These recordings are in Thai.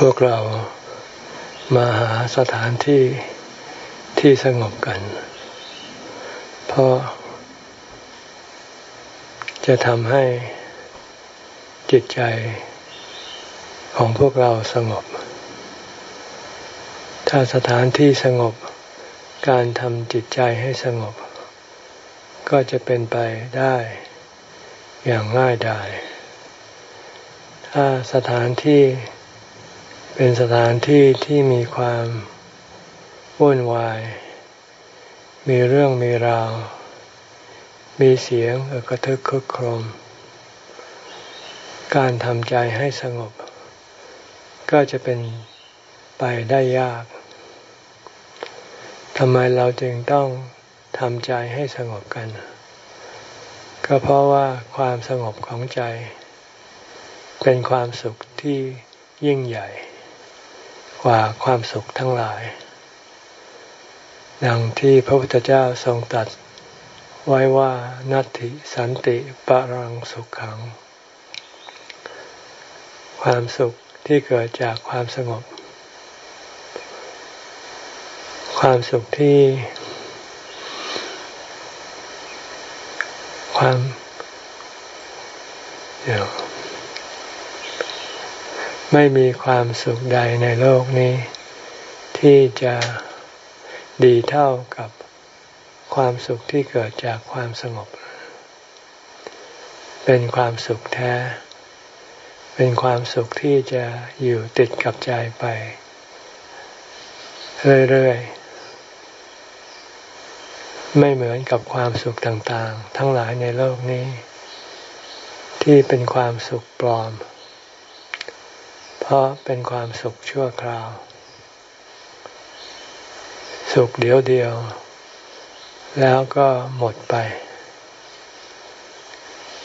พวกเรามาหาสถานที่ที่สงบกัน เพราะ จะทำให้จิตใจของพวกเราสงบ ถ้าสถานที่สงบ การทำจิตใจให้สงบ ก็จะเป็นไปได้อย่างง่ายดาย ถ้าสถานที่ เป็นสถานที่ที่มีความวุ่นวาย มีเรื่องมีราว มีเสียงกระทึกคึกโครม การทำใจให้สงบ ก็จะเป็นไปได้ยากทำไมเราจึงต้องทำใจให้สงบกัน ก็เพราะว่าความสงบของใจ เป็นความสุขที่ยิ่งใหญ่ กว่าความสุขทั้งหลาย ดังที่พระพุทธเจ้าทรงตรัสไว้ว่านัตติสันติปรังสุขขัง ความสุขที่เกิดจากความสงบ ความสุขที่ ความเดี๋ยว ไม่มีความสุขใดในโลกนี้ ที่จะดีเท่ากับความสุขที่เกิดจากความสงบ เป็นความสุขแท้ เป็นความสุขที่จะอยู่ติดกับใจไป เรื่อยๆ ไม่เหมือนกับความสุขต่างๆ ทั้งหลายในโลกนี้ ที่เป็นความสุขปลอม เพราะเป็นความสุขชั่วคราว สุขเดียวเดียว แล้วก็หมดไป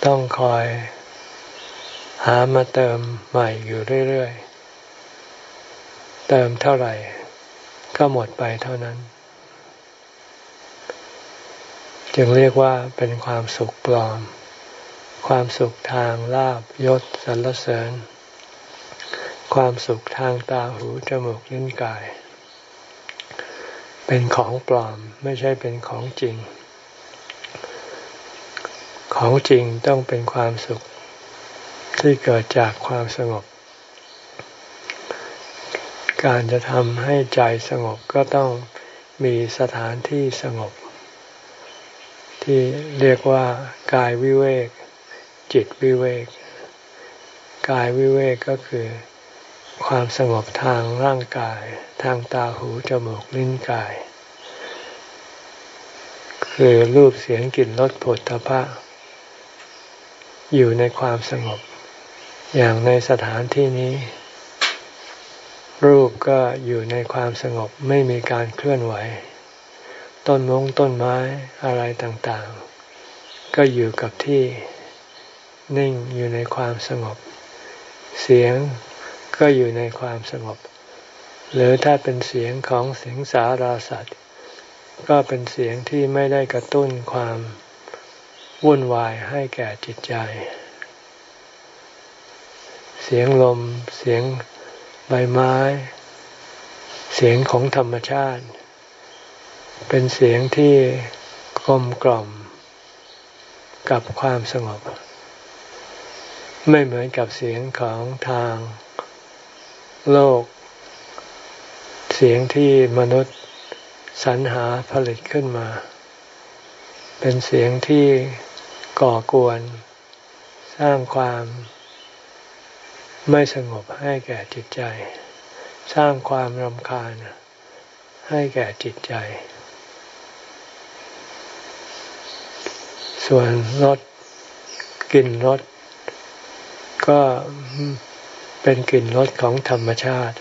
ต้องคอย หามาเติมใหม่อยู่เรื่อยๆ เติมเท่าไหร่ ก็หมดไปเท่านั้น จึงเรียกว่าเป็นความสุขปลอม ความสุขทางลาบยศสรรเสริญ ความสุขทางตาหูจมูกลิ้นกาย เป็นของปลอมไม่ใช่เป็นของจริง ของจริงต้องเป็นความสุขที่เกิดจากความสงบ การจะทำให้ใจสงบก็ต้องมีสถานที่สงบ ที่เรียกว่ากายวิเวก จิตวิเวก กายวิเวกก็คือ ความสงบทางร่างกาย ทางตาหูจมูกลิ้นกาย คือรูปเสียงกลิ่นรสผลตภะอยู่ในความสงบ อย่างในสถานที่นี้ รูปก็อยู่ในความสงบไม่มีการเคลื่อนไหว ต้นมงต้นไม้อะไรต่างๆ ก็อยู่กับที่นิ่งอยู่ในความสงบ เสียง ก็อยู่ในความสงบ หรือถ้าเป็นเสียงของเสียงสาราสัตว์ ก็เป็นเสียงที่ไม่ได้กระตุ้นความวุ่นวายให้แก่จิตใจ เสียงลม เสียงใบไม้ เสียงของธรรมชาติ เป็นเสียงที่กลมกล่อม กับความสงบ ไม่เหมือนกับเสียงของทาง โลก เสียงที่มนุษย์สรรหาผลิตขึ้นมา เป็นเสียงที่ก่อกวน สร้างความไม่สงบให้แก่จิตใจ สร้างความรำคาญให้แก่จิตใจ ส่วนรสกลิ่นรสก็ เป็นกลิ่นรสของธรรมชาติ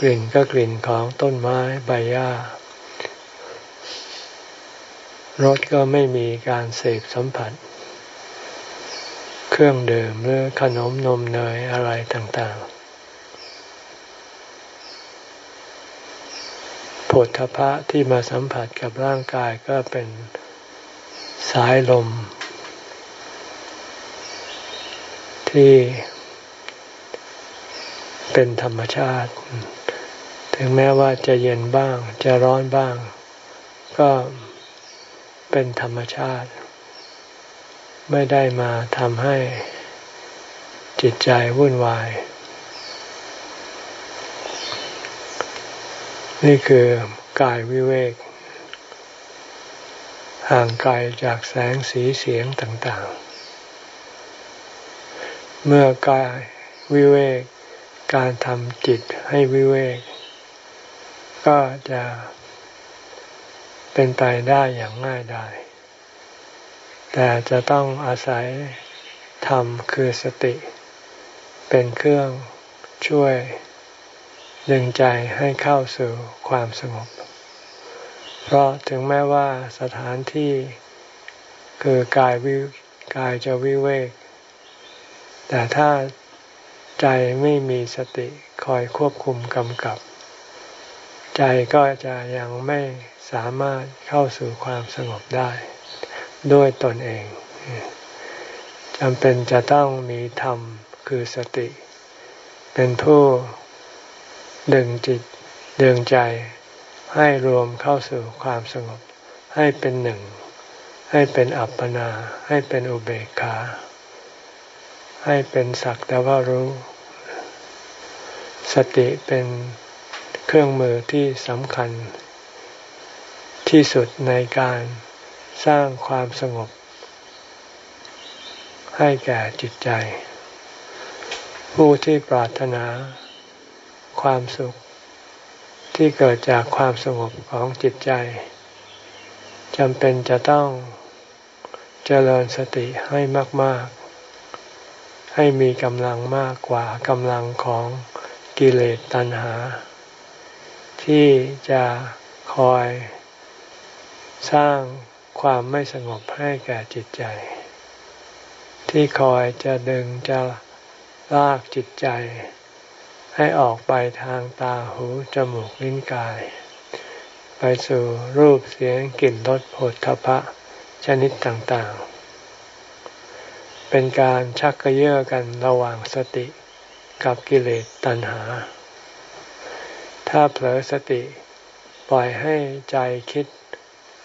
กลิ่นก็กลิ่นของต้นไม้ใบหญ้ารสก็ไม่มีการเสพสัมผัส เครื่องดื่มหรือขนมนมเนยอะไรต่างๆผลทพะที่มาสัมผัสกับร่างกายก็เป็นสายลม ที่ เป็นธรรมชาติ ถึงแม้ว่าจะเย็นบ้าง จะร้อนบ้าง ก็เป็นธรรมชาติ ไม่ได้มาทำให้จิตใจวุ่นวาย นี่คือกายวิเวก ห่างไกลจากแสงสีเสียงต่าง ๆ เมื่อกายวิเวก การทำจิตให้วิเวก ก็จะเป็นไปได้อย่างง่ายได้แต่จะต้องอาศัยธรรมคือสติ เป็นเครื่องช่วย ดึงใจให้เข้าสู่ความสงบ เพราะถึงแม้ว่าสถานที่คือกายวิกายจะวิเวก แต่ถ้า ใจไม่มีสติคอยควบคุมกำกับ ใจก็จะยังไม่สามารถเข้าสู่ความสงบได้ด้วยตนเองจำเป็นจะต้องมีธรรมคือสติ เป็นผู้ดึงจิตดึงใจให้รวมเข้าสู่ความสงบ ให้เป็นหนึ่ง ให้เป็นอัปปนา ให้เป็นอุเบกขา ให้เป็นสักแต่ว่ารู้ สติเป็นเครื่องมือที่สำคัญ ที่สุดในการสร้างความสงบ ให้แก่จิตใจ ผู้ที่ปรารถนาความสุขที่เกิดจากความสงบของจิตใจจำเป็นจะต้องเจริญสติให้มาก ๆ ให้มีกำลังมากกว่ากำลังของ กิเลสตัณหา ที่จะคอยสร้างความไม่สงบให้แก่จิตใจ ที่คอยจะดึงจะลากจิตใจ ให้ออกไปทางตาหูจมูกลิ้นกาย ไปสู่รูปเสียงกลิ่นรสผลทพะชนิดต่างๆ เป็นการชักกระเยาะกันระหว่างสติ กับกิเลสตัณหา ถ้าเผลอสติปล่อยให้ใจคิด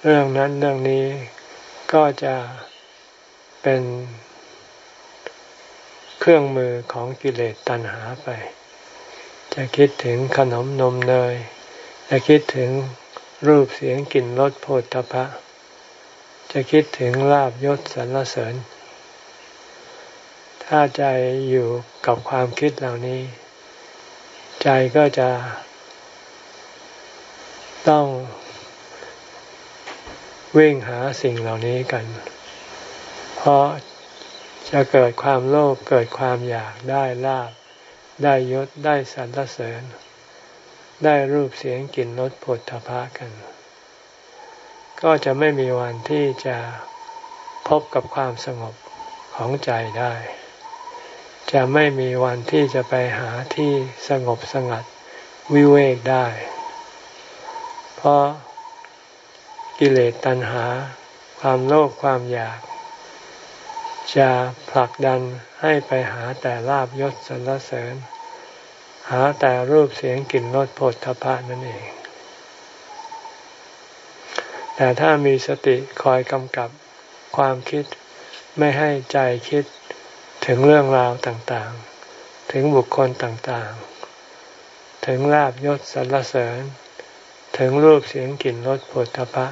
เรื่องนั้นเรื่องนี้ก็จะเป็นเครื่องมือของกิเลสตัณหาไป จะคิดถึงขนมนมเนย จะคิดถึงรูปเสียงกลิ่นรสโผฏฐพะ จะคิดถึงลาบยศสรรเสริญ ถ้าใจอยู่กับความคิดเหล่านี้ ใจก็จะต้องวิ่งหาสิ่งเหล่านี้กัน เพราะจะเกิดความโลภเกิดความอยากได้ลาบ ได้ยศได้สรรเสริญ ได้รูปเสียงกลิ่นรสผลทพะกัน ก็จะไม่มีวันที่จะพบกับความสงบของใจได้ จะไม่มีวันที่จะไปหาที่สงบสงัดวิเวกได้ เพราะกิเลสตัณหา ความโลภความอยาก จะผลักดันให้ไปหาแต่ลาบยศสรรเสริญ หาแต่รูปเสียงกลิ่นรสผลทพะนั่นเอง แต่ถ้ามีสติคอยกำกับความคิดไม่ให้ใจคิด ถึงเรื่องราวต่างๆ ถึงบุคคลต่างๆ ถึงลาบยศสรรเสริญ ถึงรูปเสียงกลิ่นรสผลทพะ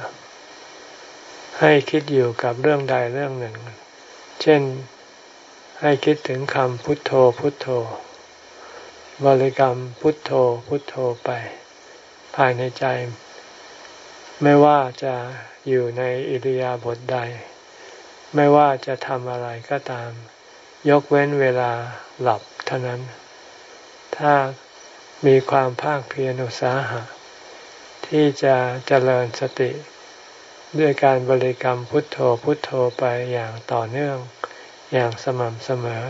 ให้คิดอยู่กับเรื่องใดเรื่องหนึ่ง เช่นให้คิดถึงคำพุทโธพุทโธ บริกรรมพุทโธพุทโธไป ภายในใจ ไม่ว่าจะอยู่ในอิริยาบถใด ไม่ว่าจะทำอะไรก็ตาม ยกเว้นเวลาหลับเท่านั้น ถ้ามีความภาคเพียรอุตสาหะ ที่จะเจริญสติ ด้วยการบริกรรมพุทโธพุทโธไปอย่างต่อเนื่องอย่างสม่ำเสมอ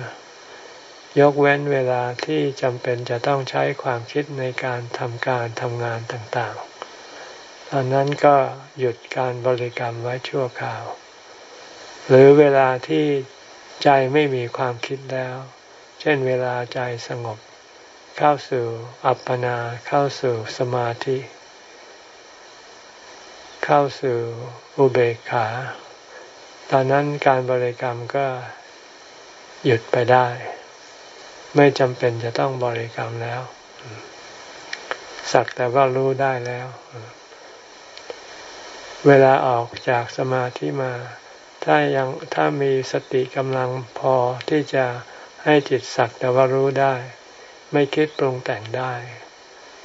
ยกเว้นเวลาที่จำเป็นจะต้องใช้ความคิดในการทำการทำงานต่างๆตอนนั้นก็หยุดการบริกรรมไว้ชั่วคราว หรือเวลาที่ ใจไม่มีความคิดแล้ว เช่นเวลาใจสงบ เข้าสู่อัปปนาเข้าสู่สมาธิ เข้าสู่อุเบกขา ตอนนั้นการบริกรรมก็หยุดไปได้ ไม่จำเป็นจะต้องบริกรรมแล้ว สักแต่ว่ารู้ได้แล้ว เวลาออกจากสมาธิมา ถ้ายังถ้ามีสติกำลังพอที่จะให้จิตสักแต่ว่ารู้ได้ ไม่คิดปรุงแต่งได้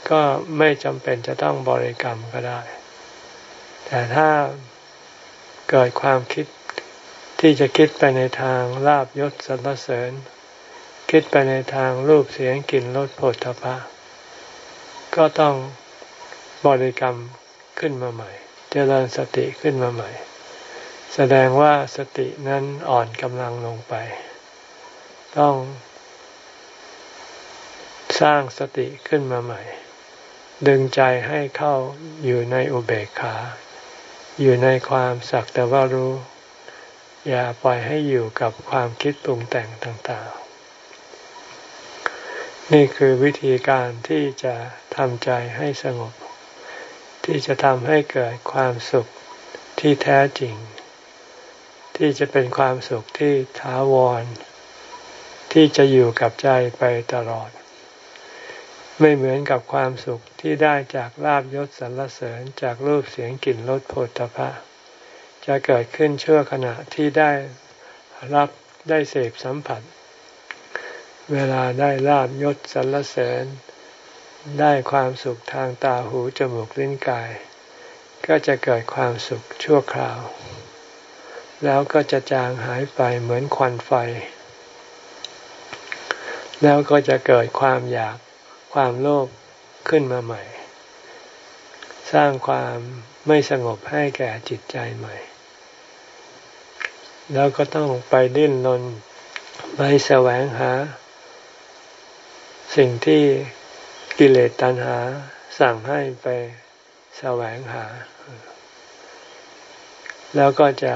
ก็ไม่จำเป็นจะต้องบริกรรมก็ได้ แต่ถ้าเกิดความคิดที่จะคิดไปในทางลาบยศสรรเสริญ คิดไปในทางรูปเสียงกลิ่นรสผลทพะก็ต้องบริกรรมขึ้นมาใหม่ เจริญสติขึ้นมาใหม่ แสดงว่าสตินั้นอ่อนกำลังลงไป ต้องสร้างสติขึ้นมาใหม่ ดึงใจให้เข้าอยู่ในอุเบกขา อยู่ในความสักแต่ว่ารู้ อย่าปล่อยให้อยู่กับความคิดปรุงแต่งต่างๆ นี่คือวิธีการที่จะทำใจให้สงบ ที่จะทำให้เกิดความสุขที่แท้จริง ที่จะเป็นความสุขที่ถาวร ที่จะอยู่กับใจไปตลอด ไม่เหมือนกับความสุขที่ได้จากลาบยศสรรเสริญจากรูปเสียงกลิ่นรสโผฏฐพะจะเกิดขึ้นชั่วขณะที่ได้รับได้เสพสัมผัส เวลาได้ลาบยศสรรเสริญ ได้ความสุขทางตาหูจมูกลิ้นกาย ก็จะเกิดความสุขชั่วคราว แล้วก็จะจางหายไปเหมือนควันไฟ แล้วก็จะเกิดความอยากความโลภขึ้นมาใหม่ สร้างความไม่สงบให้แก่จิตใจใหม่ แล้วก็ต้องไปดิ้นรนไปแสวงหา สิ่งที่กิเลสตัณหาสั่งให้ไปแสวงหา แล้วก็จะ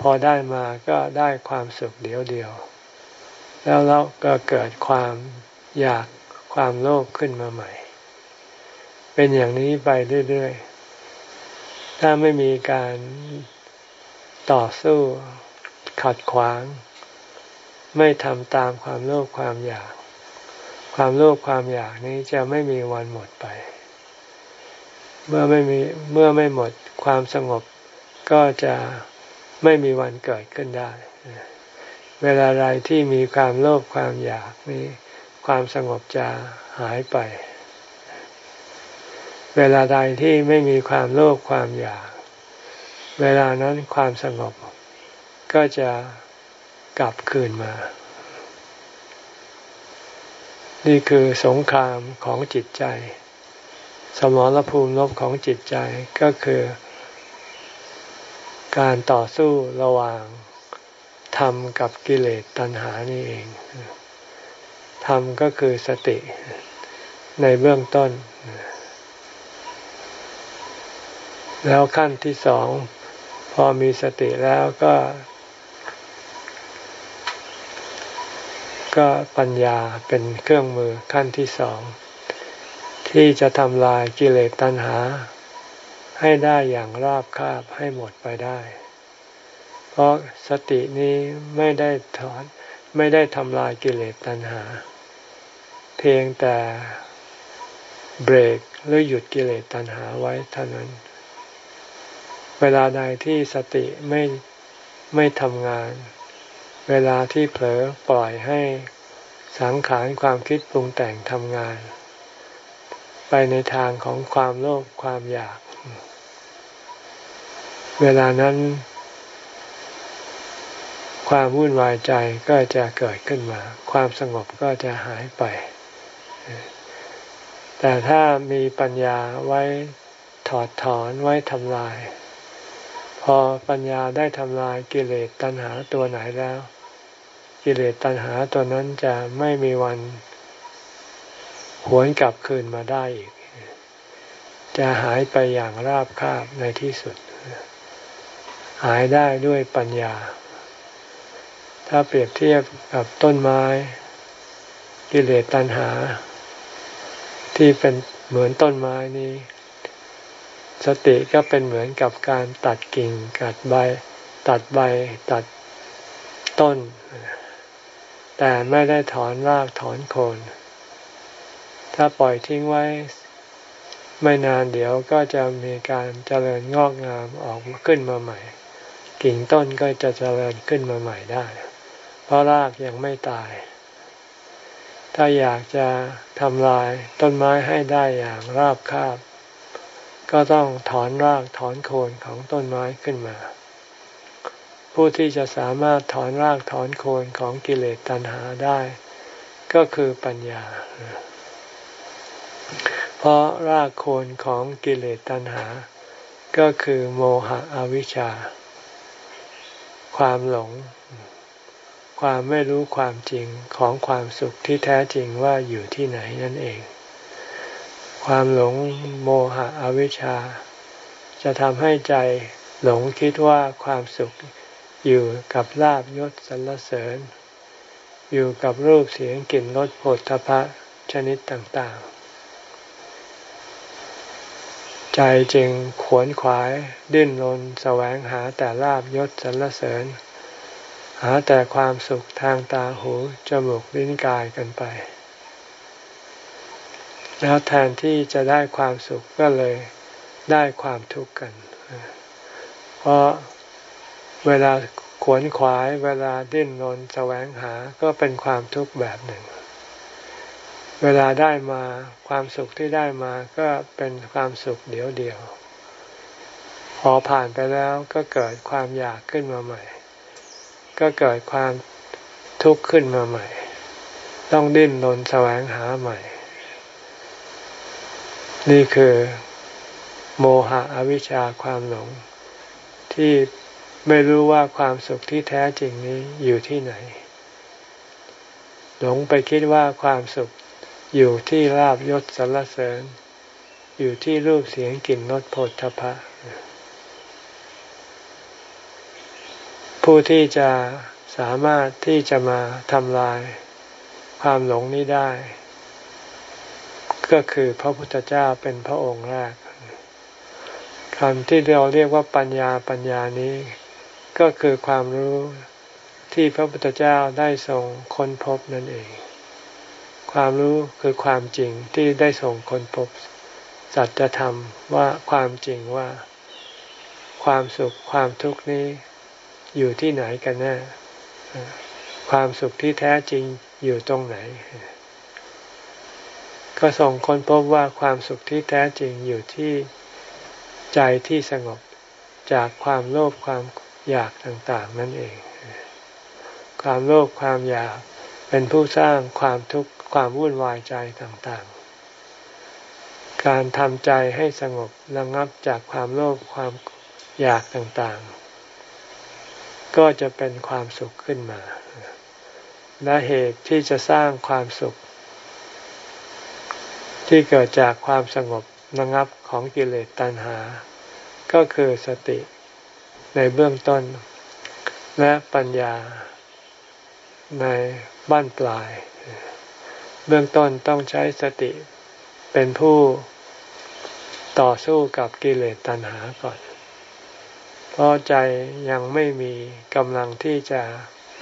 พอได้มาก็ได้ความสุขเดียวเดียว แล้วเราก็เกิดความอยากความโลภขึ้นมาใหม่ เป็นอย่างนี้ไปเรื่อยๆ ถ้าไม่มีการต่อสู้ขัดขวาง ไม่ทำตามความโลภความอยาก ความโลภความอยากนี้จะไม่มีวันหมดไป เมื่อไม่มีเมื่อไม่หมดความสงบก็จะ ไม่มีวันเกิดขึ้นได้ เวลาใดที่มีความโลภความอยากนี้ ความสงบจะหายไป เวลาใดที่ไม่มีความโลภความอยาก เวลานั้นความสงบก็จะกลับคืนมา นี่คือสงครามของจิตใจ สมรภูมิลบของจิตใจก็คือ การต่อสู้ระหว่างธรรมกับกิเลสตัณหานี่เอง ธรรมก็คือสติในเบื้องต้น แล้วขั้นที่สอง พอมีสติแล้วก็ ก็ปัญญาเป็นเครื่องมือขั้นที่สอง ที่จะทำลายกิเลสตัณหา ให้ได้อย่างราบคาบให้หมดไปได้ เพราะสตินี้ไม่ได้ถอนไม่ได้ทำลายกิเลสตัณหา เพียงแต่เบรกหรือหยุดกิเลสตัณหาไว้เท่านั้น เวลาใดที่สติไม่ไม่ทำงาน เวลาที่เผลอปล่อยให้สังขารความคิดปรุงแต่งทำงาน ไปในทางของความโลภความอยาก เวลานั้น ความวุ่นวายใจก็จะเกิดขึ้นมา ความสงบก็จะหายไป แต่ถ้ามีปัญญาไว้ถอดถอนไว้ทำลาย พอปัญญาได้ทำลายกิเลสตัณหาตัวไหนแล้ว กิเลสตัณหาตัวนั้นจะไม่มีวันหวนกลับคืนมาได้อีก จะหายไปอย่างราบคาบในที่สุด หายได้ด้วยปัญญา ถ้าเปรียบเทียบกับต้นไม้ กิเลสตัณหา ที่เป็นเหมือนต้นไม้นี้ สติก็เป็นเหมือนกับการตัดกิ่งกัดใบ ตัดใบตัดต้น แต่ไม่ได้ถอนรากถอนโคน ถ้าปล่อยทิ้งไว้ไม่นานเดี๋ยวก็จะมีการเจริญงอกงามออกขึ้นมาใหม่ กิ่งต้นก็จะเจริญขึ้นมาใหม่ได้ เพราะรากยังไม่ตาย ถ้าอยากจะทำลายต้นไม้ให้ได้อย่างราบคาบ ก็ต้องถอนรากถอนโคนของต้นไม้ขึ้นมา ผู้ที่จะสามารถถอนรากถอนโคนของกิเลสตัณหาได้ ก็คือปัญญา เพราะรากโคนของกิเลสตัณหา ก็คือโมหะอวิชชา ความหลง ความไม่รู้ความจริงของความสุขที่แท้จริงว่าอยู่ที่ไหนนั่นเอง ความหลงโมหะอวิชชา จะทำให้ใจหลงคิดว่าความสุขอยู่กับลาบยศสรรเสริญ อยู่กับรูปเสียงกลิ่นรสโผฏฐพะชนิดต่างๆ ใจจึงขวนขวาย ดิ้นรนแสวงหาแต่ลาบยศสรรเสริญ หาแต่ความสุขทางตาหูจมูกลิ้นกายกันไป แล้วแทนที่จะได้ความสุขก็เลยได้ความทุกข์กัน เพราะเวลาขวนขวายเวลาดิ้นรนแสวงหาก็เป็นความทุกข์แบบหนึ่ง เวลาได้มาความสุขที่ได้มาก็เป็นความสุขเดียวเดียว พอผ่านไปแล้วก็เกิดความอยากขึ้นมาใหม่ ก็เกิดความทุกข์ขึ้นมาใหม่ ต้องดิ้นรนแสวงหาใหม่ นี่คือ โมหะอวิชชาความหลง ที่ไม่รู้ว่าความสุขที่แท้จริงนี้อยู่ที่ไหนหลงไปคิดว่าความสุข อยู่ที่ลาบยศสรรเสริญ อยู่ที่รูปเสียงกลิ่นรสผลทพะผู้ที่จะสามารถที่จะมาทำลายความหลงนี้ได้ ก็คือพระพุทธเจ้าเป็นพระองค์แรกคำที่เราเรียกว่าปัญญาปัญญานี้ ก็คือความรู้ที่พระพุทธเจ้าได้ทรงค้นพบนั่นเอง ความรู้คือความจริงที่ได้ทรงคนพบสัจธรรมว่าความจริงว่า ความสุขความทุกข์นี้อยู่ที่ไหนกันแน่ความสุขที่แท้จริงอยู่ตรงไหน ก็ส่งคนพบว่าความสุขที่แท้จริงอยู่ที่ใจที่สงบจากความโลภความอยากต่าง ๆ นั่นเอง ความโลภความอยากเป็นผู้สร้างความทุกข์ ความวุ่นวายใจต่างๆ การทำใจให้สงบระงับจากความโลภความอยากต่างๆ ก็จะเป็นความสุขขึ้นมา และเหตุที่จะสร้างความสุข ที่เกิดจากความสงบระงับของกิเลสตัณหา ก็คือสติในเบื้องต้น และปัญญาในบ้านปลาย เบื้องต้นต้องใช้สติเป็นผู้ต่อสู้กับกิเลสตัณหาก่อน เพราะใจยังไม่มีกำลังที่จะ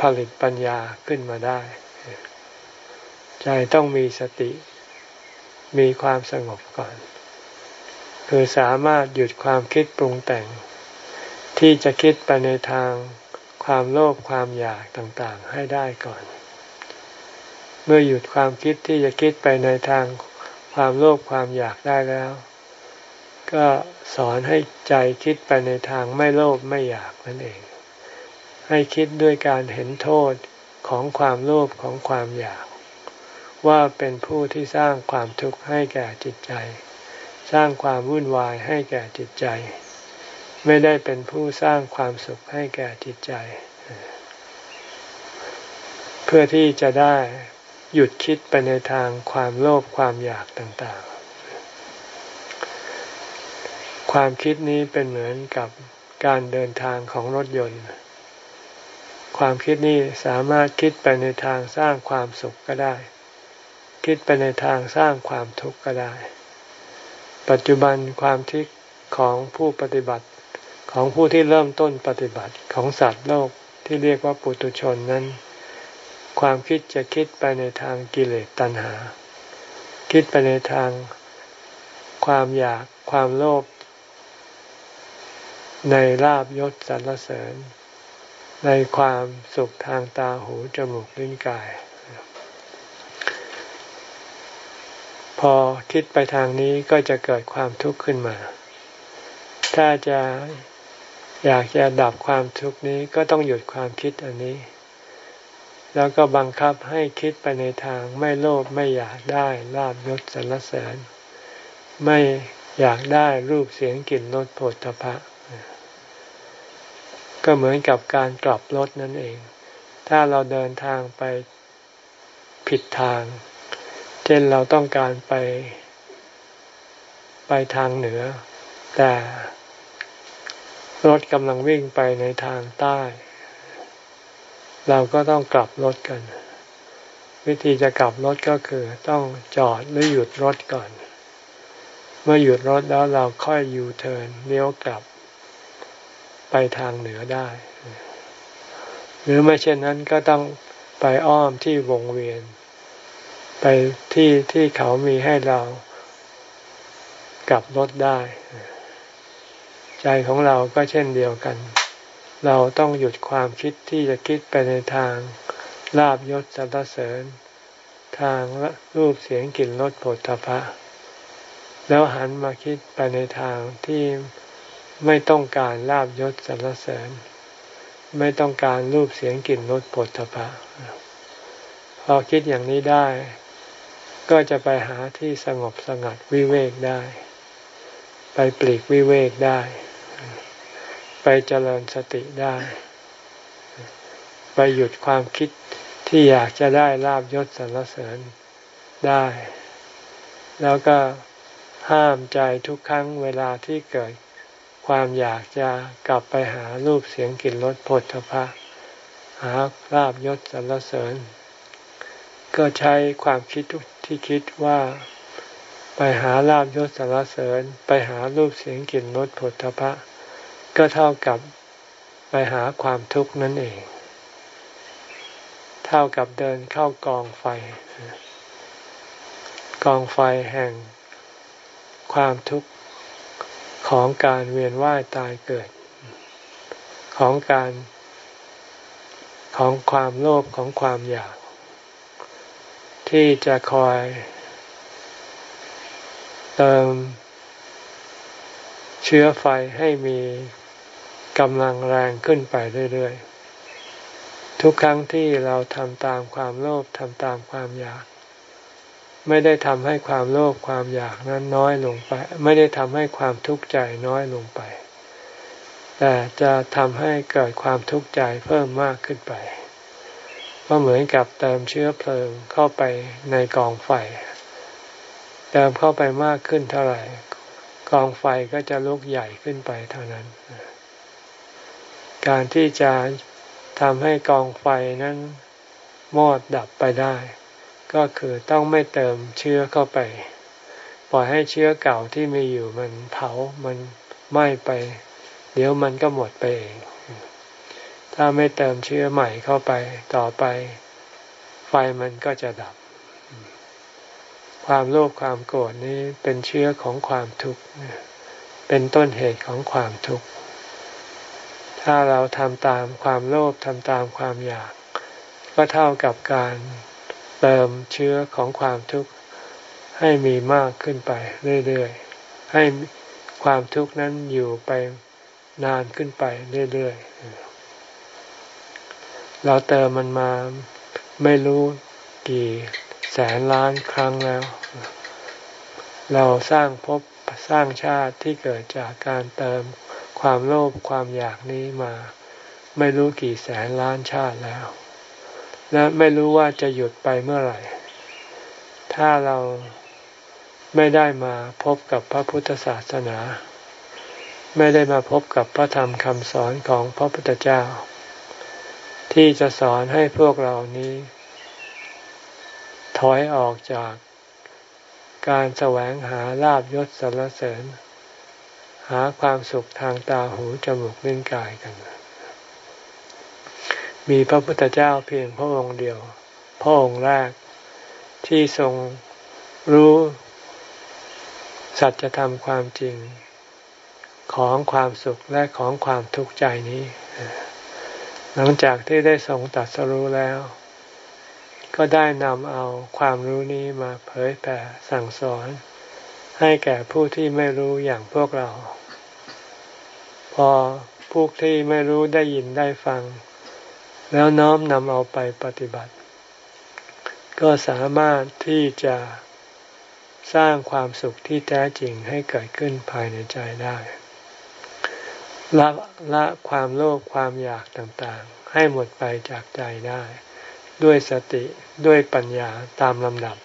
ผลิตปัญญาขึ้นมาได้ ใจต้องมีสติ มีความสงบก่อน คือสามารถหยุดความคิดปรุงแต่ง ที่จะคิดไปในทางความโลภความอยากต่างๆให้ได้ก่อน เมื่อหยุดความคิดที่จะคิดไปในทางความโลภความอยากได้แล้ว ก็สอนให้ใจคิดไปในทางไม่โลภไม่อยากนั่นเอง ให้คิดด้วยการเห็นโทษของความโลภของความอยาก ว่าเป็นผู้ที่สร้างความทุกข์ให้แก่จิตใจ สร้างความวุ่นวายให้แก่จิตใจ ไม่ได้เป็นผู้สร้างความสุขให้แก่จิตใจ เพื่อที่จะได้ หยุดคิดไปในทางความโลภความอยากต่างๆ ความคิดนี้เป็นเหมือนกับการเดินทางของรถยนต์ ความคิดนี้สามารถคิดไปในทางสร้างความสุขก็ได้ คิดไปในทางสร้างความทุกข์ก็ได้ ปัจจุบันความทิกของผู้ปฏิบัติของผู้ที่เริ่มต้นปฏิบัติของสัตว์โลกที่เรียกว่าปุตุชนนั้น ความคิดจะคิดไปในทางกิเลสตัณหา คิดไปในทางความอยากความโลภในลาบยศสรรเสริญ ในความสุขทางตาหูจมูกลิ้นกาย พอคิดไปทางนี้ก็จะเกิดความทุกข์ขึ้นมา ถ้าจะอยากจะดับความทุกข์นี้ก็ต้องหยุดความคิดอันนี้ แล้วก็บังคับให้คิดไปในทางไม่โลภไม่อยากได้ลาบยศสรรเสริญ ไม่อยากได้รูปเสียงกลิ่นรสผลตภะก็เหมือนกับการกลับรถนั่นเอง ถ้าเราเดินทางไปผิดทาง เช่นเราต้องการไป ไปทางเหนือ แต่รถกำลังวิ่งไปในทางใต้ เราก็ต้องกลับรถกัน วิธีจะกลับรถก็คือ ต้องจอดหรือหยุดรถก่อน เมื่อหยุดรถแล้วเราค่อยยูเทิร์นเลี้ยวกลับ ไปทางเหนือได้ หรือไม่เช่นนั้นก็ต้องไปอ้อมที่วงเวียน ไปที่ที่เขามีให้เรากลับรถได้ ใจของเราก็เช่นเดียวกัน เราต้องหยุดความคิดที่จะคิดไปในทางลาบยศสรรเสริญ ทางรูปเสียงกลิ่นรสผลทพะ แล้วหันมาคิดไปในทางที่ไม่ต้องการลาบยศสรรเสริญ ไม่ต้องการรูปเสียงกลิ่นรสผลทพะ พอคิดอย่างนี้ได้ ก็จะไปหาที่สงบสงัดวิเวกได้ ไปปลีกวิเวกได้ ไปเจริญสติได้ ไปหยุดความคิดที่อยากจะได้ลาบยศสรรเสริญได้ แล้วก็ห้ามใจทุกครั้งเวลาที่เกิดความอยากจะกลับไปหารูปเสียงกลิ่นรสผลพะ หาลาบยศสรรเสริญ ก็ใช้ความคิดที่คิดว่าไปหาลาบยศสรรเสริญ ไปหารูปเสียงกลิ่นรสผลพะ ก็เท่ากับไปหาความทุกข์นั่นเอง เท่ากับเดินเข้ากองไฟ กองไฟแห่งความทุกข์ของการเวียนว่ายตายเกิด ของการของความโลภของความอยาก ที่จะคอย เติมเชื้อไฟให้มี กำลังแรงขึ้นไปเรื่อยๆ ทุกครั้งที่เราทำตามความโลภทำตามความอยาก ไม่ได้ทำให้ความโลภความอยากนั้นน้อยลงไป ไม่ได้ทำให้ความทุกข์ใจน้อยลงไป แต่จะทำให้เกิดความทุกข์ใจเพิ่มมากขึ้นไป ก็เหมือนกับเติมเชื้อเพลิงเข้าไปในกองไฟ เติมเข้าไปมากขึ้นเท่าไหร่ กองไฟก็จะลุกใหญ่ขึ้นไปเท่านั้น การที่จะทำให้กองไฟนั้นมอดดับไปได้ ก็คือต้องไม่เติมเชื้อเข้าไป ปล่อยให้เชื้อเก่าที่มีอยู่มันเผามันไหม้ไป เดี๋ยวมันก็หมดไปเอง ถ้าไม่เติมเชื้อใหม่เข้าไปต่อไป ไฟมันก็จะดับ ความโลภความโกรธนี้เป็นเชื้อของความทุกข์เป็นต้นเหตุของความทุกข์ ถ้าเราทำตามความโลภทำตามความอยาก ก็เท่ากับการเติมเชื้อของความทุกข์ให้มีมากขึ้นไปเรื่อยๆ ให้ความทุกข์นั้นอยู่ไปนานขึ้นไปเรื่อยๆ เราเติมมันมาไม่รู้กี่แสนล้านครั้งแล้ว เราสร้างภพสร้างชาติที่เกิดจากการเติม ความโลภความอยากนี้มา ไม่รู้กี่แสนล้านชาติแล้ว และไม่รู้ว่าจะหยุดไปเมื่อไหร่ ถ้าเราไม่ได้มาพบกับพระพุทธศาสนา ไม่ได้มาพบกับพระธรรมคำสอนของพระพุทธเจ้า ที่จะสอนให้พวกเรานี้ ถอยออกจากการแสวงหาลาบยศสรรเสริญ หาความสุขทางตาหูจมูกลิ้นกายกัน มีพระพุทธเจ้าเพียงพระองค์เดียว พระองค์แรกที่ทรงรู้สัจธรรมความจริงของความสุขและของความทุกข์ใจนี้ หลังจากที่ได้ทรงตัดสรู้แล้ว ก็ได้นำเอาความรู้นี้มาเผยแผ่สั่งสอน ให้แก่ผู้ที่ไม่รู้อย่างพวกเรา พอผู้ที่ไม่รู้ได้ยินได้ฟัง แล้วน้อมนำเอาไปปฏิบัติ ก็สามารถที่จะสร้างความสุขที่แท้จริงให้เกิดขึ้นภายในใจได้ละละความโลภความอยากต่างๆ ให้หมดไปจากใจได้ ด้วยสติด้วยปัญญาตามลำดับ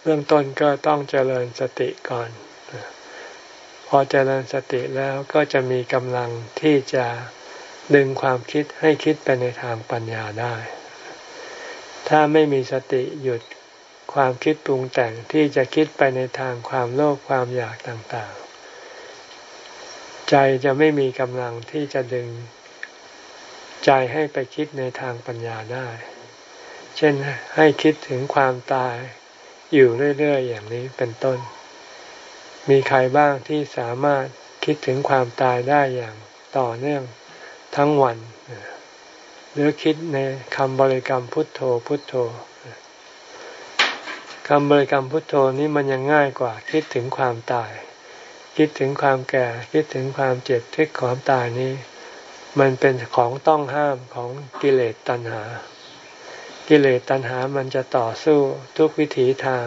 เบื้องต้นก็ต้องเจริญสติก่อน พอเจริญสติแล้วก็จะมีกำลังที่จะดึงความคิดให้คิดไปในทางปัญญาได้ ถ้าไม่มีสติหยุดความคิดปรุงแต่งที่จะคิดไปในทางความโลภความอยากต่างๆ ใจจะไม่มีกำลังที่จะดึง ใจให้ไปคิดในทางปัญญาได้ เช่นให้คิดถึงความตายอยู่เรื่อยๆอย่างนี้เป็นต้น มีใครบ้างที่สามารถคิดถึงความตายได้อย่างต่อเนื่องทั้งวัน หรือคิดในคำบริกรรมพุทโธพุทโธคำบริกรรมพุทโธนี้มันยังง่ายกว่า คิดถึงความตาย คิดถึงความแก่ คิดถึงความเจ็บทิกความตายนี้ มันเป็นของต้องห้ามของกิเลสตัณหา กิเลสตัณหามันจะต่อสู้ทุกวิถีทาง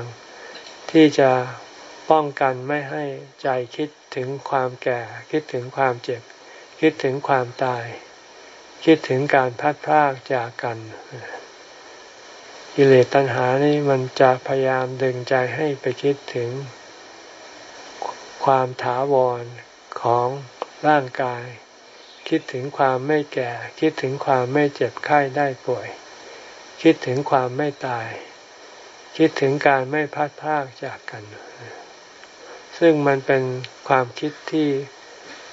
ที่จะ ป้องกันไม่ให้ใจคิดถึงความแก่ คิดถึงความเจ็บ คิดถึงความตาย คิดถึงการพัดพรากจากกันกิเลสตัณหานี่มันจะพยายามดึงใจให้ไปคิดถึง ความถาวรของร่างกาย คิดถึงความไม่แก่ คิดถึงความไม่เจ็บไข้ได้ป่วย คิดถึงความไม่ตาย คิดถึงการไม่พัดพากจากกัน ซึ่งมันเป็นความคิดที่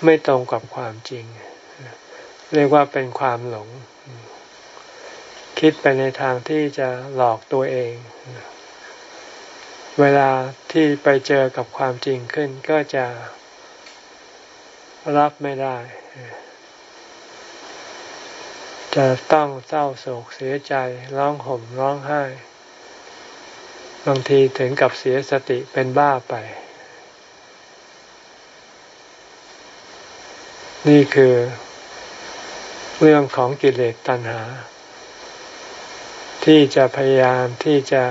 ไม่ตรงกับความจริง เรียกว่าเป็นความหลง คิดไปในทางที่จะหลอกตัวเอง เวลาที่ไปเจอกับความจริงขึ้นก็จะรับไม่ได้ จะต้องเศร้าโศกเสียใจร้องห่มร้องไห้ บางทีถึงกับเสียสติเป็นบ้าไป นี่คือเรื่องของกิเลสตัณหา ที่จะพยายามที่จะ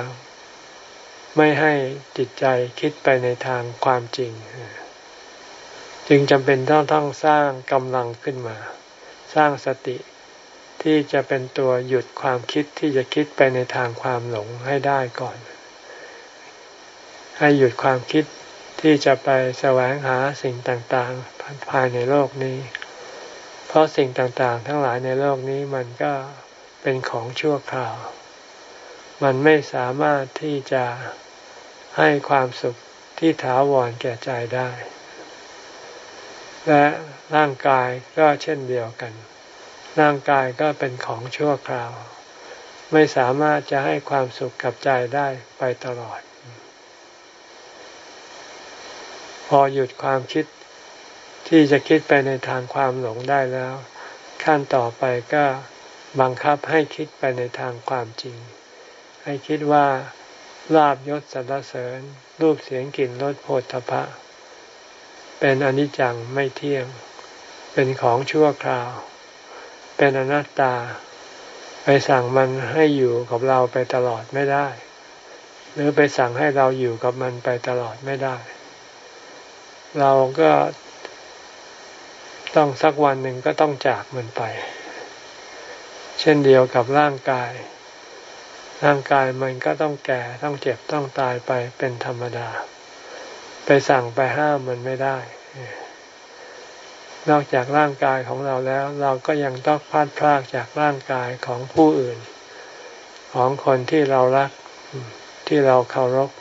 ไม่ให้จิตใจคิดไปในทางความจริง จึงจำเป็นต้องต้องสร้างกำลังขึ้นมา สร้างสติที่จะเป็นตัวหยุดความคิดที่จะคิดไปในทางความหลงให้ได้ก่อน ให้หยุดความคิดที่จะไปแสวงหาสิ่งต่างๆ ภายในโลกนี้ เพราะสิ่งต่างๆ ทั้งหลายในโลกนี้มันก็เป็นของชั่วคราว มันไม่สามารถที่จะให้ความสุขที่ถาวรแก่ใจได้ และร่างกายก็เช่นเดียวกัน ร่างกายก็เป็นของชั่วคราว ไม่สามารถจะให้ความสุขกับใจได้ไปตลอด พอหยุดความคิด ที่จะคิดไปในทางความหลงได้แล้ว ขั้นต่อไปก็บังคับให้คิดไปในทางความจริง ให้คิดว่าลาบยศสรรเสริญ รูปเสียงกลิ่นรสโผฏฐพะ เป็นอนิจจังไม่เที่ยง เป็นของชั่วคราว เป็นอนัตตา ไปสั่งมันให้อยู่กับเราไปตลอดไม่ได้ หรือไปสั่งให้เราอยู่กับมันไปตลอดไม่ได้ เราก็ ต้องสักวันหนึ่งก็ต้องจากมันไป เช่นเดียวกับร่างกาย ร่างกายมันก็ต้องแก่ต้องเจ็บต้องตายไปเป็นธรรมดา ไปสั่งไปห้ามมันไม่ได้ นอกจากร่างกายของเราแล้ว เราก็ยังต้องพลาดพลากจากร่างกายของผู้อื่น ของคนที่เรารักที่เราเคารพ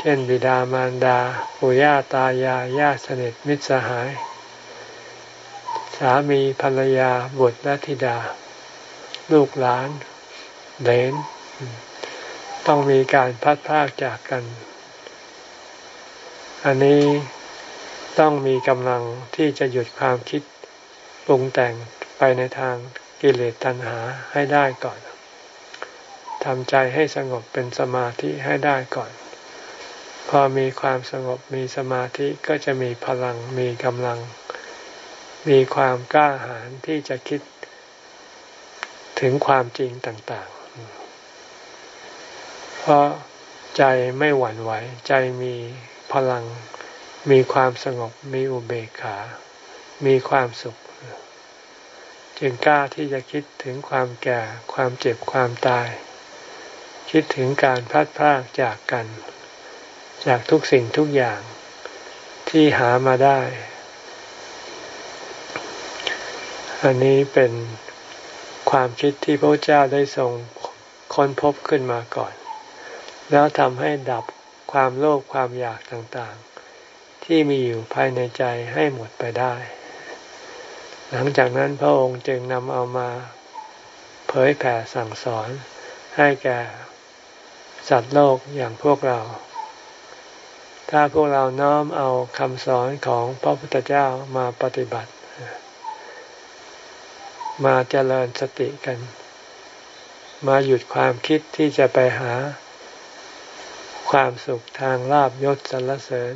เช่นบิดามารดา ปู่ย่าตายายญาติสนิทมิตรสหาย สามีภรรยาบุตรและธิดา ลูกหลานเลนต้องมีการพัดพากจากกัน อันนี้ต้องมีกำลังที่จะหยุดความคิดปรุงแต่งไปในทางกิเลสตัณหาให้ได้ก่อนทำใจให้สงบเป็นสมาธิให้ได้ก่อน พอมีความสงบมีสมาธิก็จะมีพลังมีกำลัง มีความกล้าหาญที่จะคิดถึงความจริงต่างๆ เพราะใจไม่หวั่นไหว ใจมีพลัง มีความสงบ มีอุเบกขา มีความสุข จึงกล้าที่จะคิดถึงความแก่ ความเจ็บ ความตาย คิดถึงการพัดพากจากกัน จากทุกสิ่งทุกอย่างที่หามาได้ อันนี้เป็นความคิดที่พระเจ้าได้ทรงค้นพบขึ้นมาก่อน แล้วทำให้ดับความโลภความอยากต่างๆ ที่มีอยู่ภายในใจให้หมดไปได้ หลังจากนั้นพระองค์จึงนำเอามาเผยแผ่สั่งสอนให้แก่สัตว์โลกอย่างพวกเรา ถ้าพวกเราน้อมเอาคำสอนของพระพุทธเจ้ามาปฏิบัติ มาเจริญสติกัน มาหยุดความคิดที่จะไปหา ความสุขทางลาบยศสรรเสริญ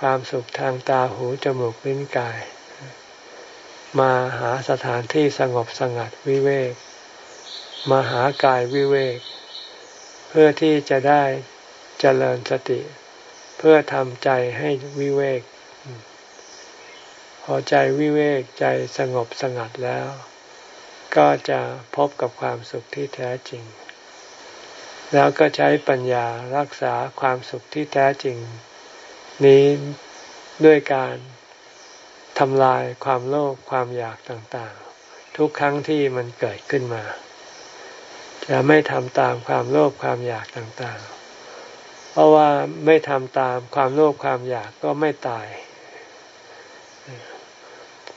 ความสุขทางตาหูจมูกลิ้นกาย มาหาสถานที่สงบสงัดวิเวก มาหากายวิเวก เพื่อที่จะได้เจริญสติ เพื่อทำใจให้วิเวก พอใจวิเวกใจสงบสงัดแล้ว ก็จะพบกับความสุขที่แท้จริง แล้วก็ใช้ปัญญารักษาความสุขที่แท้จริง นี้ด้วยการทำลายความโลภความอยากต่างๆ ทุกครั้งที่มันเกิดขึ้นมา จะไม่ทำตามความโลภความอยากต่างๆ เพราะว่าไม่ทำตามความโลภความอยากก็ไม่ตาย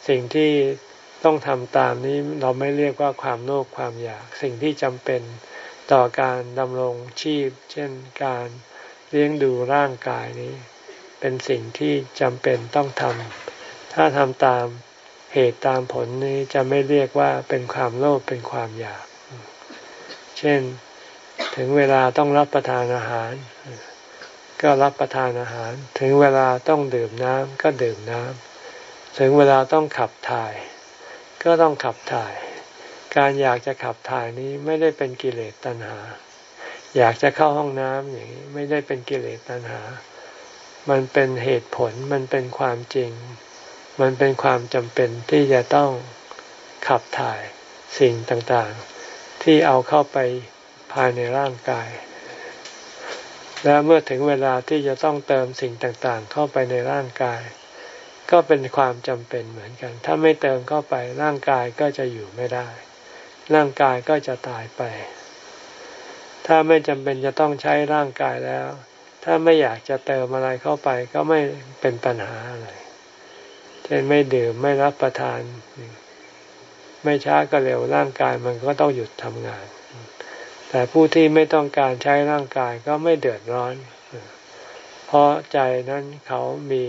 สิ่งที่ต้องทำตามนี้เราไม่เรียกว่าความโลภความอยาก สิ่งที่จำเป็นต่อการดำรงชีพ เช่นการเลี้ยงดูร่างกายนี้ เป็นสิ่งที่จำเป็นต้องทำถ้าทำตามเหตุตามผลนี้จะไม่เรียกว่าเป็นความโลภเป็นความอยาก เช่นถึงเวลาต้องรับประทานอาหาร ก็รับประทานอาหาร ถึงเวลาต้องดื่มน้ำก็ดื่มน้ำ ถึงเวลาต้องขับถ่าย ก็ต้องขับถ่าย การอยากจะขับถ่ายนี้ไม่ได้เป็นกิเลสตัณหา อยากจะเข้าห้องน้ำอย่างนี้ไม่ได้เป็นกิเลสตัณหา มันเป็นเหตุผลมันเป็นความจริง มันเป็นความจำเป็นที่จะต้องขับถ่ายสิ่งต่างๆ ที่เอาเข้าไปภายในร่างกาย และเมื่อถึงเวลาที่จะต้องเติมสิ่งต่างๆ เข้าไปในร่างกาย ก็เป็นความจำเป็นเหมือนกัน ถ้าไม่เติมเข้าไปร่างกายก็จะอยู่ไม่ได้ ร่างกายก็จะตายไป ถ้าไม่จำเป็นจะต้องใช้ร่างกายแล้ว ถ้าไม่อยากจะเติมอะไรเข้าไปก็ไม่เป็นปัญหาอะไร เช่นไม่ดื่มไม่รับประทาน ไม่ช้าก็เร็วร่างกายมันก็ต้องหยุดทำงาน แต่ผู้ที่ไม่ต้องการใช้ร่างกายก็ไม่เดือดร้อน เพราะใจนั้นเขามี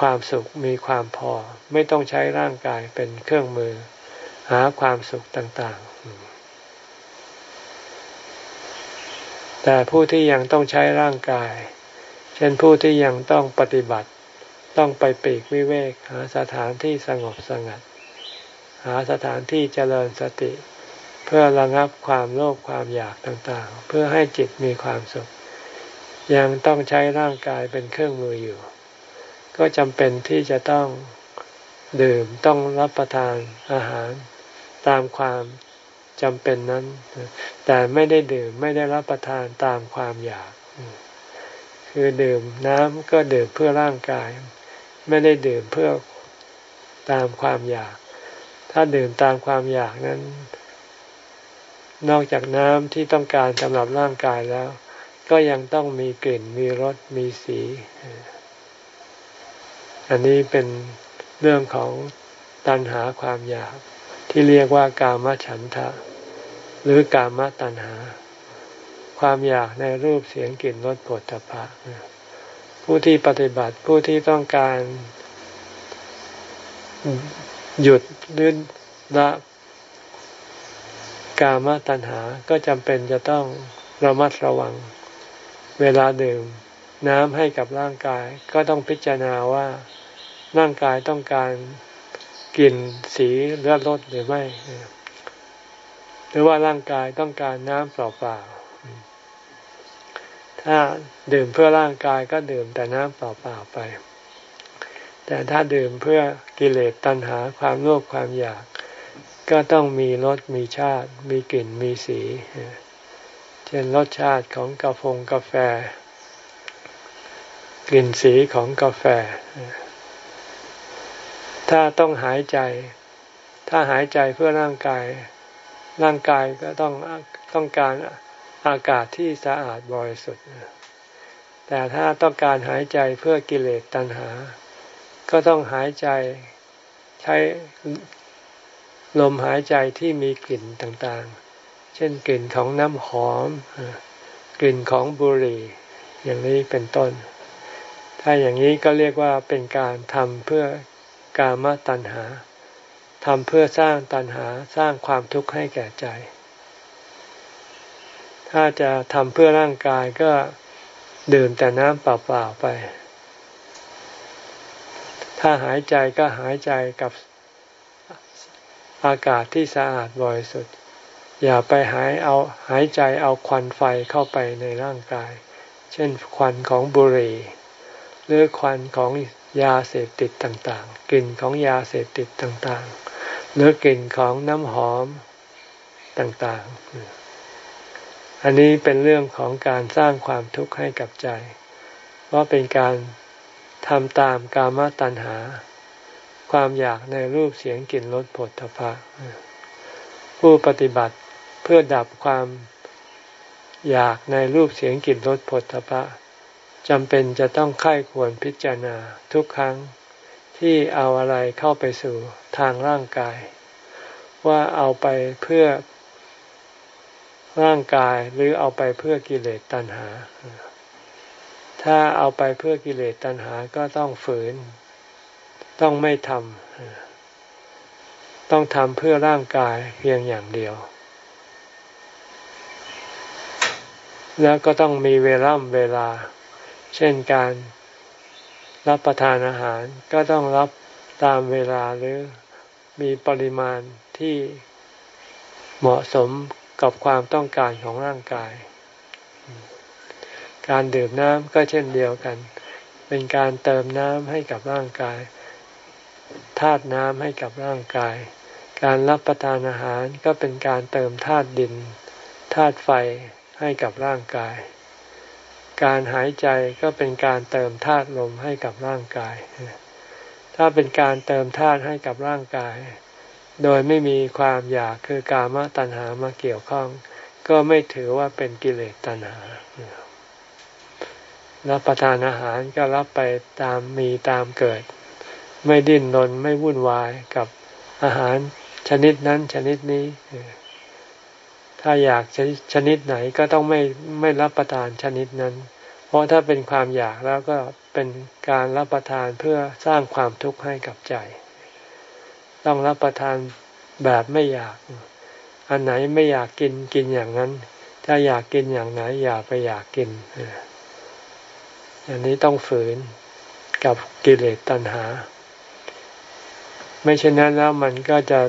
ความสุขมีความพอ ไม่ต้องใช้ร่างกายเป็นเครื่องมือ หาความสุขต่างๆ แต่ผู้ที่ยังต้องใช้ร่างกาย เช่นผู้ที่ยังต้องปฏิบัติ ต้องไปปีกวิเวก หาสถานที่สงบสงัด หาสถานที่เจริญสติ เพื่อระงับความโลภความอยากต่างๆ เพื่อให้จิตมีความสุข ยังต้องใช้ร่างกายเป็นเครื่องมืออยู่ ก็จำเป็นที่จะต้องดื่มต้องรับประทานอาหารตามความจำเป็นนั้น แต่ไม่ได้ดื่มไม่ได้รับประทานตามความอยาก คือดื่มน้ำก็ดื่มเพื่อร่างกาย ไม่ได้ดื่มเพื่อตามความอยาก ถ้าดื่มตามความอยากนั้น นอกจากน้ำที่ต้องการสำหรับร่างกายแล้ว ก็ยังต้องมีกลิ่นมีรสมีสี อันนี้เป็นเรื่องของตัณหาความอยาก ที่เรียกว่ากามฉันทะ หรือกามตัณหา ความอยากในรูปเสียงกลิ่นรสผลตภะผู้ที่ปฏิบัติผู้ที่ต้องการหยุดหรือละกามตัณหาก็จำเป็นจะต้องระมัดระวัง เวลาดื่ม น้ำให้กับร่างกาย ก็ต้องพิจารณาว่า ร่างกายต้องการกลิ่นสีเลือดรสหรือไม่ หรือว่าร่างกายต้องการน้ำเปล่าๆถ้าดื่มเพื่อร่างกายก็ดื่มแต่น้ำเปล่าๆไป แต่ถ้าดื่มเพื่อกิเลสตัณหาความโลภความอยาก ก็ต้องมีรสมีชาติ มีกลิ่นมีสี เช่นรสชาติของกาแฟกาแฟ กลิ่นสีของกาแฟ ถ้าต้องหายใจ ถ้าหายใจเพื่อร่างกาย ร่างกายก็ต้องต้องการอากาศที่สะอาดบริสุทธิ์ แต่ถ้าต้องการหายใจเพื่อกิเลสตัณหา ก็ต้องหายใจใช้ลมหายใจที่มีกลิ่นต่างๆ เช่นกลิ่นของน้ำหอม กลิ่นของบุหรี่ อย่างนี้เป็นต้น ถ้าอย่างนี้ก็เรียกว่าเป็นการทำเพื่อ กามตัณหาทำเพื่อสร้างตัณหาสร้างความทุกข์ให้แก่ใจ ถ้าจะทำเพื่อร่างกายก็ดื่มแต่น้ำเปล่าๆไป ถ้าหายใจก็หายใจกับอากาศที่สะอาดบริสุทธิ์อย่าไปหายเอาหายใจเอาควันไฟเข้าไปในร่างกาย เช่นควันของบุหรี่หรือควันของ ยาเสพติดต่างๆ กลิ่นของยาเสพติดต่างๆ หรือกลิ่นของน้ำหอมต่างๆ อันนี้เป็นเรื่องของการสร้างความทุกข์ให้กับใจ เพราะเป็นการทำตามกามตัณหา ความอยากในรูปเสียงกลิ่นรสผลทพะผู้ปฏิบัติเพื่อดับความอยากในรูปเสียงกลิ่นรสผลทพะ จำเป็นจะต้องไข้ควรพิจารณาทุกครั้งที่เอาอะไรเข้าไปสู่ทางร่างกาย ว่าเอาไปเพื่อร่างกายหรือเอาไปเพื่อกิเลสตัณหา ถ้าเอาไปเพื่อกิเลสตัณหาก็ต้องฝืน ต้องไม่ทำต้องทำเพื่อร่างกายเพียงอย่างเดียว แล้วก็ต้องมีเวลาเวลา เช่นการรับประทานอาหารก็ต้องรับตามเวลาหรือมีปริมาณที่เหมาะสมกับความต้องการของร่างกาย การดื่มน้ำก็เช่นเดียวกัน เป็นการเติมน้ำให้กับร่างกายธาตุน้ำให้กับร่างกาย การรับประทานอาหารก็เป็นการเติมธาตุดินธาตุไฟให้กับร่างกาย การหายใจก็เป็นการเติมธาตุลมให้กับร่างกาย ถ้าเป็นการเติมธาตุให้กับร่างกาย โดยไม่มีความอยากคือกามตัณหามาเกี่ยวข้อง ก็ไม่ถือว่าเป็นกิเลสตัณหารับประทานอาหารก็รับไปตามมีตามเกิด ไม่ดิ้นรนไม่วุ่นวายกับอาหารชนิดนั้นชนิดนี้ ถ้าอยากชนิดไหนก็ต้องไม่ไม่รับประทานชนิดนั้น เพราะถ้าเป็นความอยากแล้วก็เป็นการรับประทานเพื่อสร้างความทุกข์ให้กับใจ ต้องรับประทานแบบไม่อยาก อันไหนไม่อยากกินกินอย่างนั้น ถ้าอยากกินอย่างไหน อย่าไปอยากกินอันนี้ต้องฝืนกับกิเลสตัณหา ไม่เช่นนั้นแล้วมันก็จะ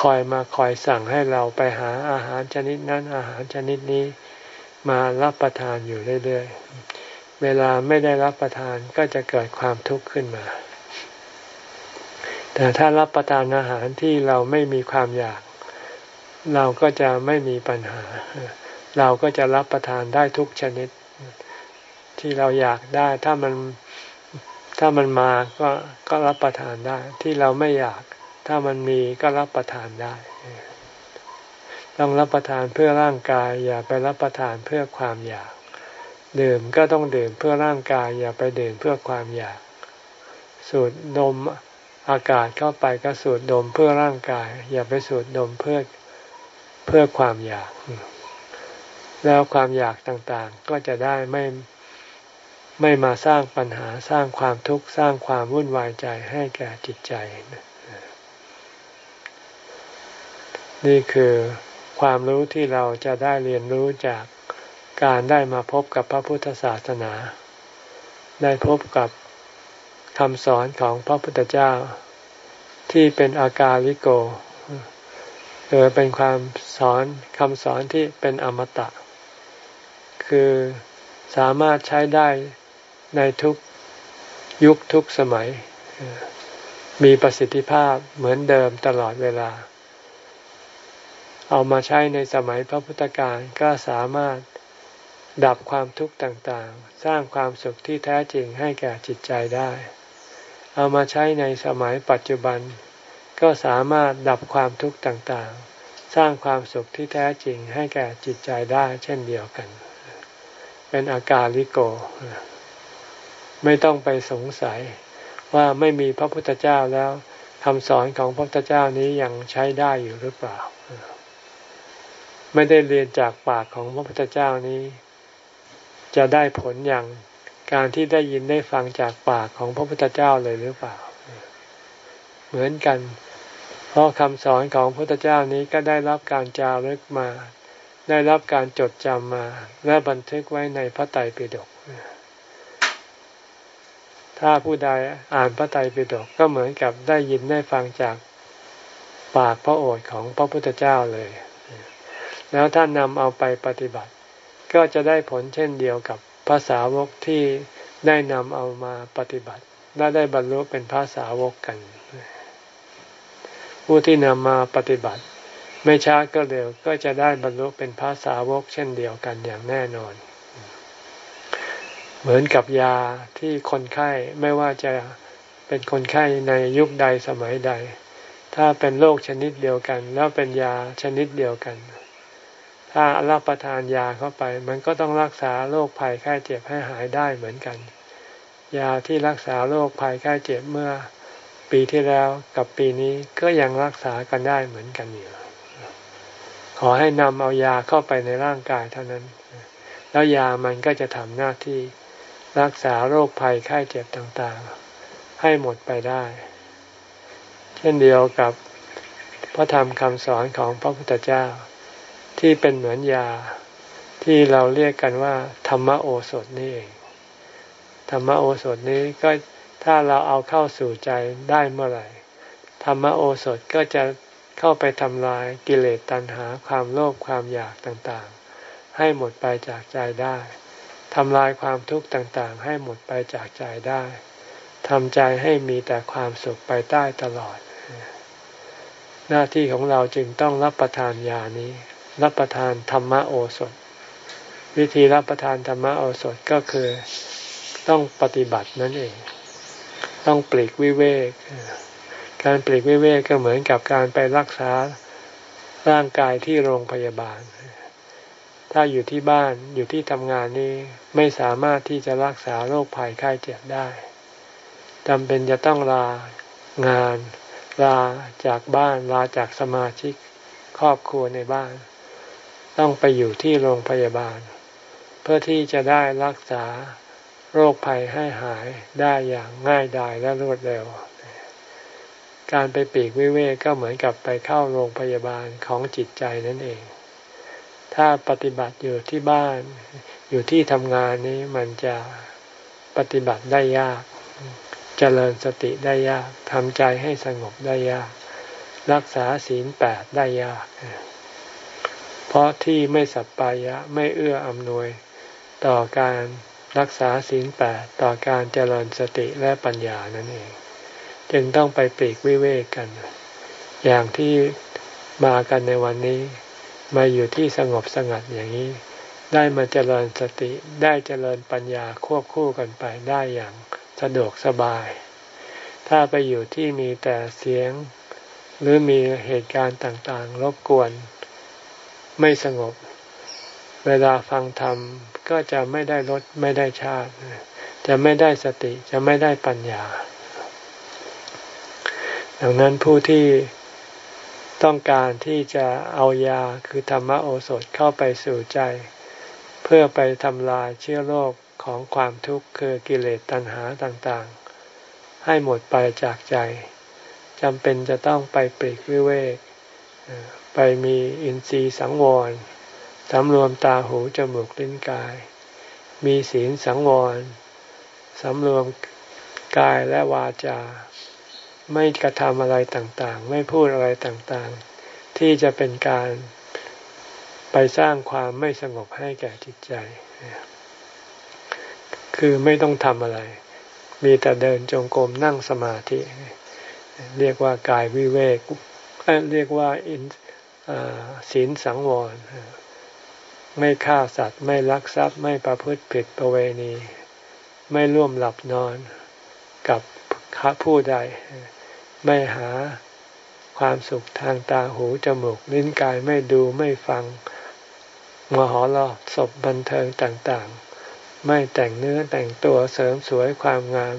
คอยมาคอยสั่งให้เราไปหาอาหารชนิดนั้นอาหารชนิดนี้มารับประทานอยู่เรื่อย เวลาไม่ได้รับประทานก็จะเกิดความทุกข์ขึ้นมา แต่ถ้ารับประทานอาหารที่เราไม่มีความอยาก เราก็จะไม่มีปัญหา เราก็จะรับประทานได้ทุกชนิด ที่เราอยากได้ถ้ามันถ้ามันมาก็ก็รับประทานได้ ที่เราไม่อยาก ถ้ามันมีก็รับประทานได้ต้องรับประทานเพื่อร่างกาย อย่าไปรับประทานเพื่อความอยาก ดื่มก็ต้องดื่มเพื่อร่างกายอย่าไปดื่มเพื่อความอยาก สูดดมอากาศเข้าไปก็สูดดมเพื่อร่างกาย อย่าไปสูดดมเพื่อเพื่อความอยาก แล้วความอยากต่างๆ ก็จะได้ไม่ไม่มาสร้างปัญหาสร้างความทุกข์สร้างความวุ่นวายใจให้แก่จิตใจ นี่คือความรู้ที่เราจะได้เรียนรู้จาก การได้มาพบกับพระพุทธศาสนา ได้พบกับคำสอนของพระพุทธเจ้า ที่เป็นอากาลิโกคือเป็นความสอนคำสอนที่เป็นอมตะ คือสามารถใช้ได้ในทุกยุคทุกสมัย มีประสิทธิภาพเหมือนเดิมตลอดเวลา เอามาใช้ในสมัยพระพุทธการก็สามารถ ดับความทุกข์ต่างๆ สร้างความสุขที่แท้จริงให้แก่จิตใจได้ เอามาใช้ในสมัยปัจจุบัน ก็สามารถดับความทุกข์ต่างๆ สร้างความสุขที่แท้จริงให้แก่จิตใจได้เช่นเดียวกัน เป็นอาการลิโก ไม่ต้องไปสงสัยว่าไม่มีพระพุทธเจ้าแล้วคำสอนของพระพุทธเจ้านี้ยังใช้ได้อยู่หรือเปล่า ไม่ได้เรียนจากปากของพระพุทธเจ้านี้ จะได้ผลอย่างการที่ได้ยินได้ฟังจากปากของพระพุทธเจ้าเลยหรือเปล่า เหมือนกัน เพราะคำสอนของพระพุทธเจ้านี้ก็ได้รับการจารึกมา ได้รับการจดจำมา และบันทึกไว้ในพระไตรปิฎกถ้าผู้ใดอ่านพระไตรปิฎกก็เหมือนกับได้ยินได้ฟังจากปากพระโอษฐ์ของพระพุทธเจ้าเลย แล้วท่านนำเอาไปปฏิบัติ ก็จะได้ผลเช่นเดียวกับภาษาวกที่ได้นำเอามาปฏิบัติและได้บรรลุเป็นภาษาวกกัน ผู้ที่นำมาปฏิบัติ ไม่ช้าก็เร็วก็จะได้บรรลุเป็นภาษาวกเช่นเดียวกันอย่างแน่นอน เหมือนกับยาที่คนไข้ไม่ว่าจะเป็นคนไข้ในยุคใดสมัยใด ถ้าเป็นโรคชนิดเดียวกัน แล้วเป็นยาชนิดเดียวกัน ถ้ารับประทานยาเข้าไป มันก็ต้องรักษาโรคภัยไข้เจ็บให้หายได้เหมือนกัน ยาที่รักษาโรคภัยไข้เจ็บเมื่อปีที่แล้วกับปีนี้ก็ยังรักษากันได้เหมือนกันอยู่ขอให้นำเอายาเข้าไปในร่างกายเท่านั้น แล้วยามันก็จะทำหน้าที่รักษาโรคภัยไข้เจ็บต่างๆ ให้หมดไปได้ เช่นเดียวกับพระธรรมคำสอนของพระพุทธเจ้า ที่เป็นเหมือนยาที่เราเรียกกันว่า ธรรมโอสถนี่เองธรรมโอสถนี้ก็ถ้าเราเอาเข้าสู่ใจได้เมื่อไหร่ธรรมโอสถก็จะเข้าไปทำลายกิเลสตัณหาความโลภความอยากต่างๆ ให้หมดไปจากใจได้ทำลายความทุกข์ต่างๆ ให้หมดไปจากใจได้ทำใจให้มีแต่ความสุขไปใต้ตลอด หน้าที่ของเราจึงต้องรับประทานยานี้ รับประทานธรรมโอสถ วิธีรับประทานธรรมโอสถก็คือต้องปฏิบัตินั่นเอง ต้องปลีกวิเวก การปลีกวิเวกก็เหมือนกับการไปรักษาร่างกายที่โรงพยาบาล ถ้าอยู่ที่บ้านอยู่ที่ทำงานนี้ไม่สามารถที่จะรักษาโรคภัยไข้เจ็บได้จำเป็นจะต้องลางานลาจากบ้านลาจากสมาชิกครอบครัวในบ้าน ต้องไปอยู่ที่โรงพยาบาล เพื่อที่จะได้รักษาโรคภัยให้หายได้อย่างง่ายดายและรวดเร็ว การไปปีกวิเวกก็เหมือนกับไปเข้าโรงพยาบาลของจิตใจนั่นเอง ถ้าปฏิบัติอยู่ที่บ้านอยู่ที่ทำงานนี้มันจะปฏิบัติได้ยากจเจริญสติได้ยากทำใจให้สงบได้ยาก รักษาศีลแปดได้ยาก เพราะที่ไม่สัปปายะไม่เอื้ออำนวย ต่อการรักษาศีลแปดต่อการเจริญสติและปัญญานั่นเอง จึงต้องไปปลีกวิเวกกัน อย่างที่มากันในวันนี้ มาอยู่ที่สงบสงัดอย่างนี้ ได้มาเจริญสติได้เจริญปัญญาควบคู่กันไปได้อย่างสะดวกสบาย ถ้าไปอยู่ที่มีแต่เสียง หรือมีเหตุการณ์ต่างๆ รบกวน ไม่สงบ เวลาฟังธรรมก็จะไม่ได้ลดไม่ได้ชาติ จะไม่ได้สติจะไม่ได้ปัญญา ดังนั้นผู้ที่ต้องการที่จะเอายาคือธรรมโอสถเข้าไปสู่ใจ เพื่อไปทำลายเชื้อโรคของความทุกข์คือกิเลสตัณหาต่างๆ ให้หมดไปจากใจจำเป็นจะต้องไปปรีกวิเวก ไปมีอินทรีย์สังวรสำรวมตาหูจมูกลิ้นกาย มีศีลสังวรสำรวมกายและวาจา ไม่กระทำอะไรต่างๆ ไม่พูดอะไรต่างๆ ที่จะเป็นการไปสร้างความไม่สงบให้แก่จิตใจ คือไม่ต้องทำอะไร มีแต่เดินจงกรมนั่งสมาธิ เรียกว่ากายวิเวก เรียกว่าอิน ศีลสังวร ไม่ฆ่าสัตว์ ไม่ลักทรัพย์ ไม่ประพฤติผิดประเวณี ไม่ร่วมหลับนอนกับผู้ใด ไม่หาความสุขทางตาหูจมูกลิ้นกายไม่ดูไม่ฟังมหรสพบันเทิงต่างๆ ไม่แต่งเนื้อแต่งตัวเสริมสวยความงาม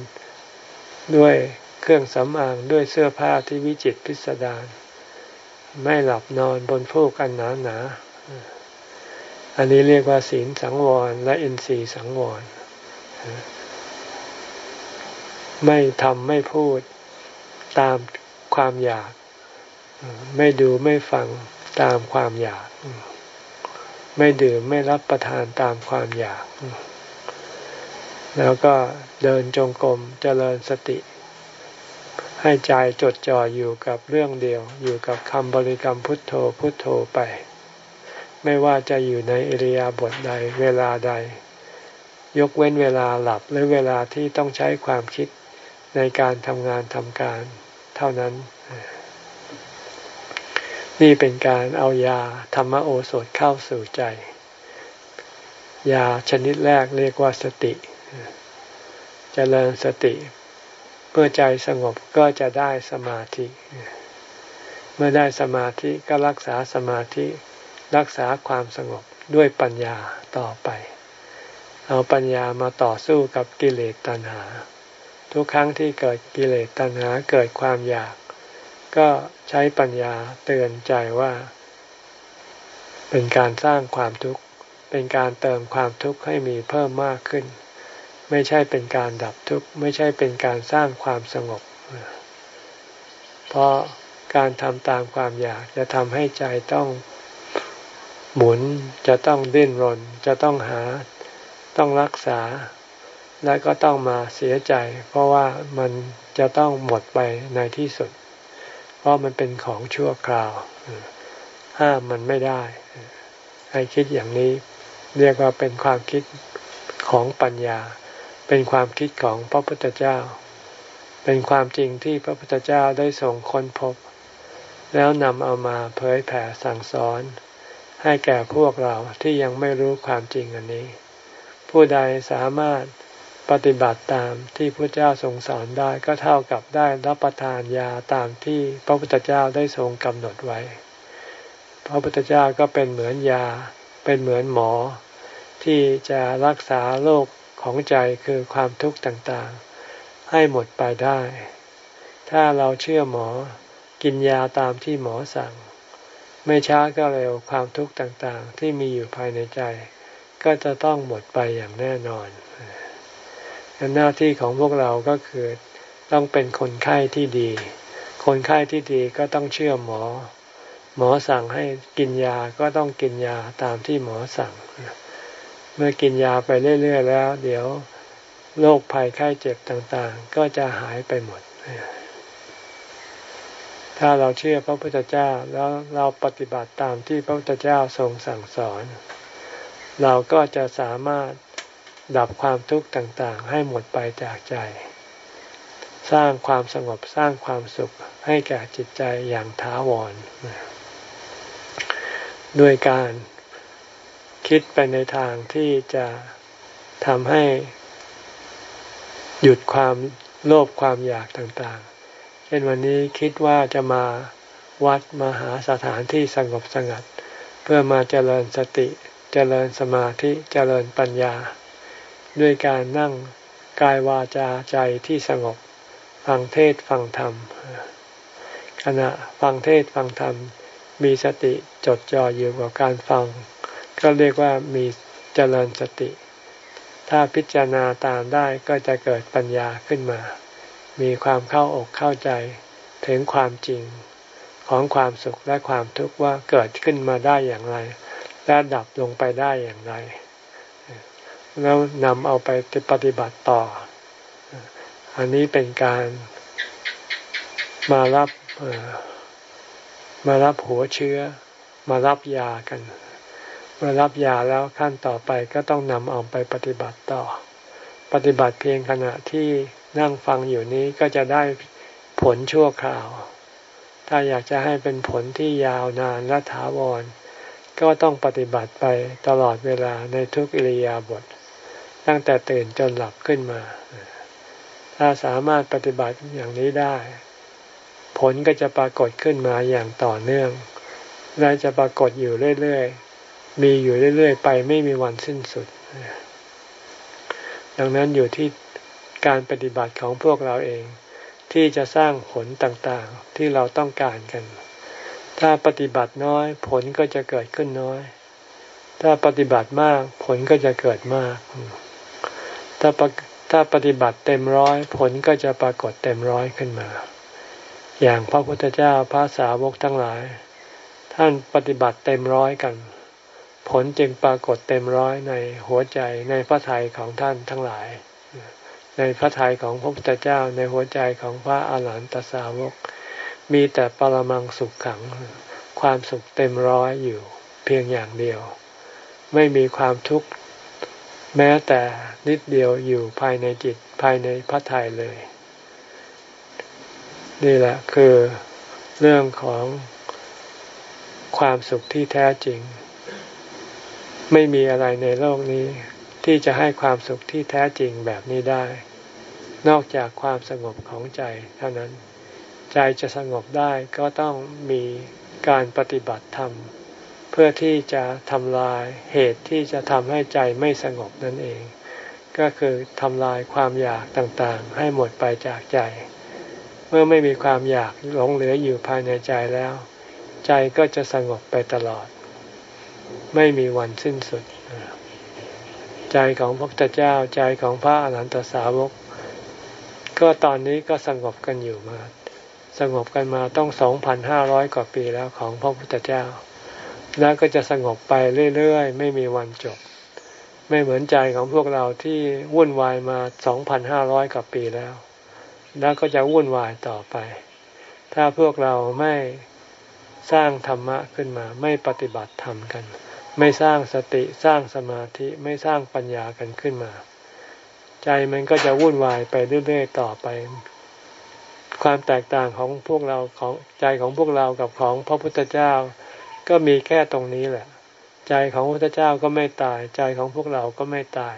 ด้วยเครื่องสำอางด้วยเสื้อผ้าที่วิจิตพิสดาร ไม่หลับนอนบนฟูกอันหนาหนาอันนี้เรียกว่าศีลสังวร และอินทรีย์สังวร ไม่ทำไม่พูดตามความอยาก ไม่ดูไม่ฟังตามความอยาก ไม่ดื่มไม่รับประทานตามความอยาก แล้วก็เดินจงกรมเจริญสติ ให้ใจจดจ่ออยู่กับเรื่องเดียว อยู่กับคำบริกรรมพุทโธพุทโธไป ไม่ว่าจะอยู่ในอิริยาบถใดเวลาใด ยกเว้นเวลาหลับหรือเวลาที่ต้องใช้ความคิดในการทำงานทำการ เท่านั้น นี่เป็นการเอายาธรรมโอสถเข้าสู่ใจ ยาชนิดแรกเรียกว่าสติจเจริญสติ เมื่อใจสงบก็จะได้สมาธิ เมื่อได้สมาธิก็รักษาสมาธิรักษาความสงบด้วยปัญญาต่อไป เอาปัญญามาต่อสู้กับกิเลสตัณหา ทุกครั้งที่เกิดกิเลสตัณหาเกิดความอยาก ก็ใช้ปัญญาเตือนใจว่า เป็นการสร้างความทุกข์เป็นการเติมความทุกข์ให้มีเพิ่มมากขึ้น ไม่ใช่เป็นการดับทุกข์ ไม่ใช่เป็นการสร้างความสงบ เพราะการทำตามความอยากจะทำให้ใจต้องหมุนจะต้องดิ้นรน จะต้องหาต้องรักษา และก็ต้องมาเสียใจ เพราะว่ามันจะต้องหมดไปในที่สุด เพราะมันเป็นของชั่วคราว ห้ามมันไม่ได้ให้คิดอย่างนี้ เรียกว่าเป็นความคิดของปัญญา เป็นความคิดของพระพุทธเจ้า เป็นความจริงที่พระพุทธเจ้าได้ส่งค้นพบ แล้วนำเอามาเผยแผ่สั่งสอน ให้แก่พวกเราที่ยังไม่รู้ความจริงอันนี้ ผู้ใดสามารถปฏิบัติตามที่พระเจ้าทรงสอนได้ก็เท่ากับได้รับประทานยาตามที่พระพุทธเจ้าได้ทรงกำหนดไว้ พระพุทธเจ้าก็เป็นเหมือนยา เป็นเหมือนหมอ ที่จะรักษาโรค ของใจคือความทุกข์ต่างๆ ให้หมดไปได้ ถ้าเราเชื่อหมอกินยาตามที่หมอสั่ง ไม่ช้าก็เร็วความทุกข์ต่างๆ ที่มีอยู่ภายในใจ ก็จะต้องหมดไปอย่างแน่นอนหน้าที่ของพวกเราก็คือต้องเป็นคนไข้ที่ดี คนไข้ที่ดีก็ต้องเชื่อหมอ หมอสั่งให้กินยาก็ต้องกินยาตามที่หมอสั่ง เมื่อกินยาไปเรื่อย ๆ แล้ว เดี๋ยวโรคภัยไข้เจ็บต่างๆ ก็จะหายไปหมด ถ้าเราเชื่อพระพุทธเจ้าแล้วเราปฏิบัติตามที่พระพุทธเจ้าทรงสั่งสอน เราก็จะสามารถดับความทุกข์ต่างๆ ให้หมดไปจากใจ สร้างความสงบสร้างความสุขให้แก่จิตใจอย่างถาวร ด้วยการ คิดไปในทางที่จะทำให้หยุดความโลภความอยากต่างๆ เช่นวันนี้คิดว่าจะมาวัดมาหาสถานที่สงบสงัด เพื่อมาเจริญสติ เจริญสมาธิ เจริญปัญญา ด้วยการนั่งกายวาจาใจที่สงบ ฟังเทศฟังธรรม ขณะฟังเทศฟังธรรม มีสติจดจ่ออยู่กับการฟัง ก็เรียกว่ามีเจริญสติ ถ้าพิจารณาตามได้ก็จะเกิดปัญญาขึ้นมา มีความเข้าอกเข้าใจถึงความจริงของความสุขและความทุกข์ว่าเกิดขึ้นมาได้อย่างไร และดับลงไปได้อย่างไร แล้วนำเอาไปปฏิบัติต่อ อันนี้เป็นการมารับมารับหัวเชื้อ มารับยากันเมื่อรับยาแล้วขั้นต่อไปก็ต้องนำเอาไปปฏิบัติต่อ ปฏิบัติเพียงขณะที่นั่งฟังอยู่นี้ก็จะได้ผลชั่วคราว ถ้าอยากจะให้เป็นผลที่ยาวนานและถาวร ก็ต้องปฏิบัติไปตลอดเวลาในทุกอิริยาบถตั้งแต่ตื่นจนหลับขึ้นมา ถ้าสามารถปฏิบัติอย่างนี้ได้ ผลก็จะปรากฏขึ้นมาอย่างต่อเนื่องและจะปรากฏอยู่เรื่อยๆ มีอยู่เรื่อยๆไปไม่มีวันสิ้นสุด ดังนั้นอยู่ที่การปฏิบัติของพวกเราเอง ที่จะสร้างผลต่างๆที่เราต้องการกัน ถ้าปฏิบัติน้อย ผลก็จะเกิดขึ้นน้อย ถ้าปฏิบัติมากผลก็จะเกิดมาก ถ้าถ้าปฏิบัติเต็มร้อย ผลก็จะปรากฏเต็มร้อยขึ้นมา อย่างพระพุทธเจ้าพระสาวกทั้งหลาย ท่านปฏิบัติเต็มร้อยกัน ผลจึงปรากฏเต็มร้อยในหัวใจในพระทัยของท่านทั้งหลาย ในพระทัยของพระพุทธเจ้าในหัวใจของพระอาหารหันตสาวก มีแต่ปรมังสุขขัง ความสุขเต็มร้อยอยู่เพียงอย่างเดียว ไม่มีความทุกข์แม้แต่นิดเดียวอยู่ภายในจิตภายในพระทัยเลย นี่แหละคือเรื่องของความสุขที่แท้จริง ไม่มีอะไรในโลกนี้ ที่จะให้ความสุขที่แท้จริงแบบนี้ได้ นอกจากความสงบของใจเท่านั้น ใจจะสงบได้ก็ต้องมีการปฏิบัติธรรม เพื่อที่จะทำลายเหตุที่จะทำให้ใจไม่สงบนั่นเอง ก็คือทำลายความอยากต่างๆ ให้หมดไปจากใจ เมื่อไม่มีความอยากหลงเหลืออยู่ภายในใจแล้ว ใจก็จะสงบไปตลอด ไม่มีวันสิ้นสุด ใจของพระพุทธเจ้าใจของพระอรหันตสาวก ก็ตอนนี้ก็สงบกันอยู่มา สงบกันมาต้องสองพันห้าร้อยกว่าปีแล้วของพระพุทธเจ้า แล้วก็จะสงบไปเรื่อยๆ ไม่มีวันจบ ไม่เหมือนใจของพวกเราที่วุ่นวายมาสองพันห้าร้อยกว่าปีแล้ว แล้วก็จะวุ่นวายต่อไป ถ้าพวกเราไม่ สร้างธรรมะขึ้นมา ไม่ปฏิบัติธรรมกัน ไม่สร้างสติสร้างสมาธิไม่สร้างปัญญากันขึ้นมา ใจมันก็จะวุ่นวายไปเรื่อยๆต่อไป ความแตกต่างของพวกเราของใจของพวกเรากับของพระพุทธเจ้า ก็มีแค่ตรงนี้แหละ ใจของพระพุทธเจ้าก็ไม่ตาย ใจของพวกเราก็ไม่ตาย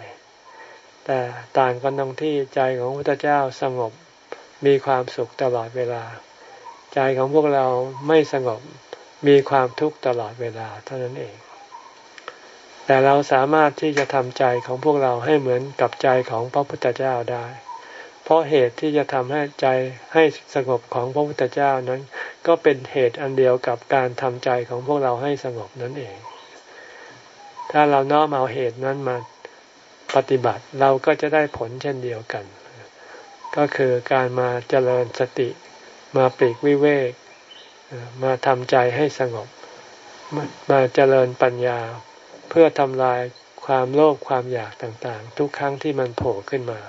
แต่ต่างกันตรงที่ใจของพระพุทธเจ้าสงบมีความสุขตลอดเวลา ใจของพวกเราไม่สงบมีความทุกข์ตลอดเวลาเท่านั้นเอง แต่เราสามารถที่จะทำใจของพวกเราให้เหมือนกับใจของพระพุทธเจ้าได้ เพราะเหตุที่จะทำให้ใจให้สงบของพระพุทธเจ้านั้น ก็เป็นเหตุอันเดียวกับการทำใจของพวกเราให้สงบนั่นเอง ถ้าเราน้อมเอาเหตุนั้นมาปฏิบัติเราก็จะได้ผลเช่นเดียวกัน ก็คือการมาเจริญสติ มาปีกวิเวก มาทำใจให้สงบ มาเจริญปัญญา เพื่อทำลายความโลภความอยากต่างๆ ทุกครั้งที่มันโผล่ขึ้นมา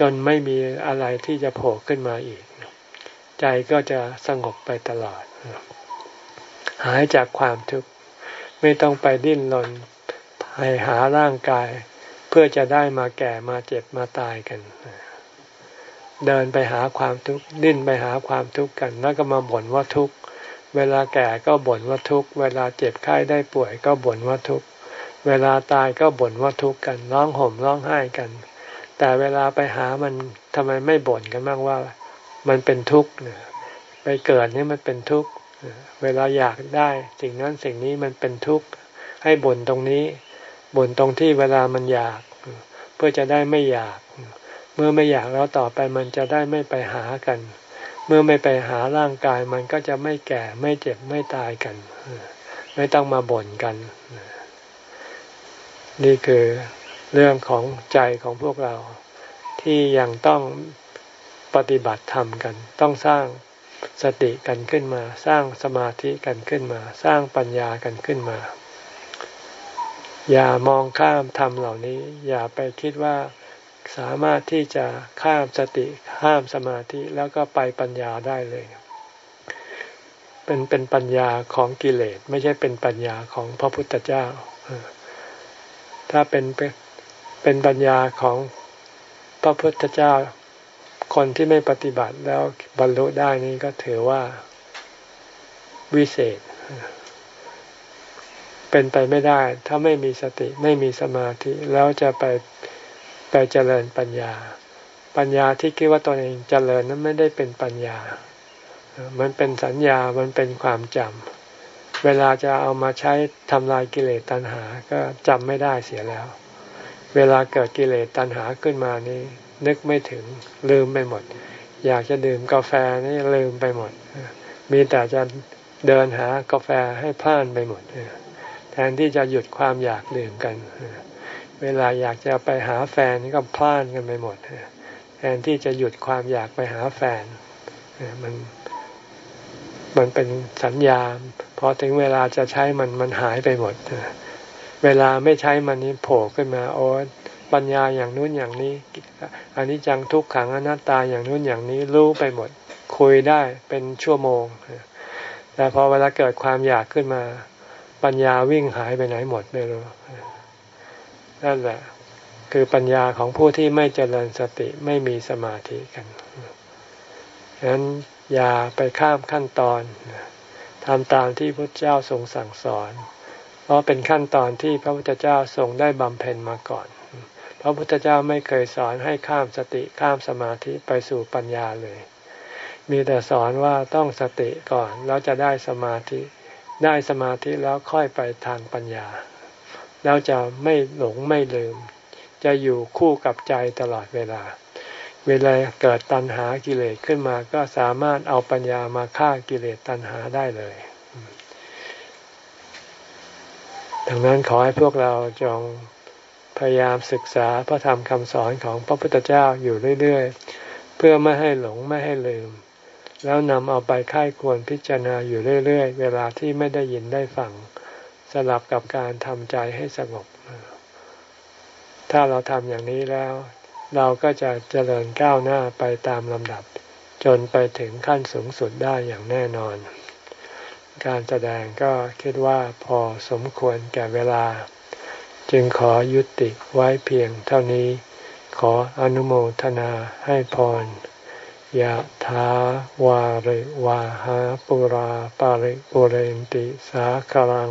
จนไม่มีอะไรที่จะโผล่ขึ้นมาอีก ใจก็จะสงบไปตลอด หายจากความทุกข์ไม่ต้องไปดิ้นรนไปหาร่างกาย เพื่อจะได้มาแก่มาเจ็บมาตายกันเเดินไปหาความทุกข์ดิ้นไปหาความทุกข์กัน แล้วก็มาบ่นว่าทุกข์เวลาแก่ก็บ่นว่าทุกข์เวลาเจ็บไข้ได้ป่วยก็บ่นว่าทุกข์เวลาตายก็บ่นว่าทุกข์กันร้องห่มร้องไห้กัน แต่เวลาไปหามันทำไมไม่บ่นกันบ้างว่า มันเป็นทุกข์ไปเกิดนี่มันเป็นทุกข์เวลาอยากได้ สิ่งนั้นสิ่งนี้มันเป็นทุกข์ให้บ่นตรงนี้บ่นตรงที่เวลามันอยาก เพื่อจะได้ไม่อยาก เมื่อไม่อยากแล้วต่อไปมันจะได้ไม่ไปหากัน เมื่อไม่ไปหาร่างกายมันก็จะไม่แก่ไม่เจ็บไม่ตายกัน ไม่ต้องมาบ่นกัน นี่คือเรื่องของใจของพวกเรา ที่ยังต้องปฏิบัติธรรมกัน ต้องสร้างสติกันขึ้นมา สร้างสมาธิกันขึ้นมา สร้างปัญญากันขึ้นมา อย่ามองข้ามธรรมเหล่านี้ อย่าไปคิดว่า สามารถที่จะข้ามสติข้ามสมาธิแล้วก็ไปปัญญาได้เลย เป็นเป็นปัญญาของกิเลสไม่ใช่เป็นปัญญาของพระพุทธเจ้า ถ้าเป็นเป็นปัญญาของพระพุทธเจ้า คนที่ไม่ปฏิบัติแล้วบรรลุได้นี่ก็ถือว่าวิเศษ เป็นไปไม่ได้ ถ้าไม่มีสติไม่มีสมาธิแล้วจะไป ไปเจริญปัญญา ปัญญาที่คิดว่าตนเองเจริญนั้นไม่ได้เป็นปัญญา มันเป็นสัญญามันเป็นความจำเวลาจะเอามาใช้ทำลายกิเลสตัณหา ก็จำไม่ได้เสียแล้ว เวลาเกิดกิเลสตัณหาขึ้นมานี้นึกไม่ถึงลืมไปหมด อยากจะดื่มกาแฟนี่ลืมไปหมด มีแต่จะเดินหากาแฟให้พลานไปหมดแทนที่จะหยุดความอยากดื่มกัน เวลาอยากจะไปหาแฟนนี่ก็พลานกันไปหมดแทนที่จะหยุดความอยากไปหาแฟนมันมันเป็นสัญญาพอถึงเวลาจะใช้มันมันหายไปหมดเวลาไม่ใช้มันนี้โผล่ขึ้นมาโอ้ปัญญาอย่างนู้นอย่างนี้อันนี้จังทุกขังอนัตตาอย่างนู้นอย่างนี้รู้ไปหมด คุยได้เป็นชั่วโมงแต่พอเวลาเกิดความอยากขึ้นมา ปัญญาวิ่งหายไปไหนหมดไม่รู้ นั่นแหละ คือปัญญาของผู้ที่ไม่เจริญสติไม่มีสมาธิกันฉะนั้นอย่าไปข้ามขั้นตอนทำตามที่พระเจ้าทรงสั่งสอน เพราะเป็นขั้นตอนที่พระพุทธเจ้าทรงได้บำเพ็ญมาก่อนพระพุทธเจ้าไม่เคยสอนให้ข้ามสติข้ามสมาธิไปสู่ปัญญาเลย มีแต่สอนว่าต้องสติก่อนแล้วจะได้สมาธิ ได้สมาธิแล้วค่อยไปทางปัญญา แล้วจะไม่หลงไม่ลืม จะอยู่คู่กับใจตลอดเวลา เวลาเกิดตัณหากิเลสขึ้นมา ก็สามารถเอาปัญญามาฆ่ากิเลสตัณหาได้เลยดังนั้นขอให้พวกเราจงพยายามศึกษาพระธรรมคำสอนของพระพุทธเจ้าอยู่เรื่อยๆ เพื่อไม่ให้หลงไม่ให้ลืม แล้วนำเอาไปค่ายควรพิจารณาอยู่เรื่อยๆ เวลาที่ไม่ได้ยินได้ฟัง สลับกับการทำใจให้สงบ ถ้าเราทำอย่างนี้แล้ว เราก็จะเจริญก้าวหน้าไปตามลำดับ จนไปถึงขั้นสูงสุดได้อย่างแน่นอน การแสดงก็คิดว่าพอสมควรแก่เวลา จึงขอยุติไว้เพียงเท่านี้ ขออนุโมทนาให้พรยะถาวาริวาหาปุราปาริปุเรนติสาคลัง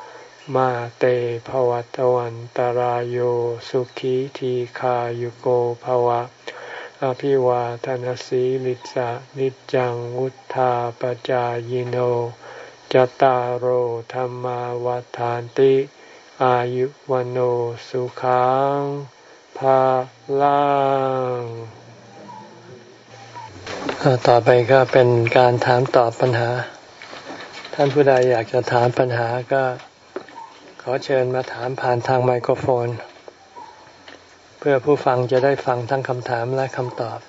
มาเตภวตวันตารโยสุขีทีขายุโกภวะ อภิวาทนสีลิสะนิจังวุธาปจายโนจตารโหธรรมวาทานติ อายุวันโอสุขังภาลังต่อไปก็เป็นการถามตอบปัญหา ท่านผู้ใดอยากจะถามปัญหาก็ ขอเชิญมาถามผ่านทางไมโครโฟน เพื่อผู้ฟังจะได้ฟังทั้งคำถามและคำตอบ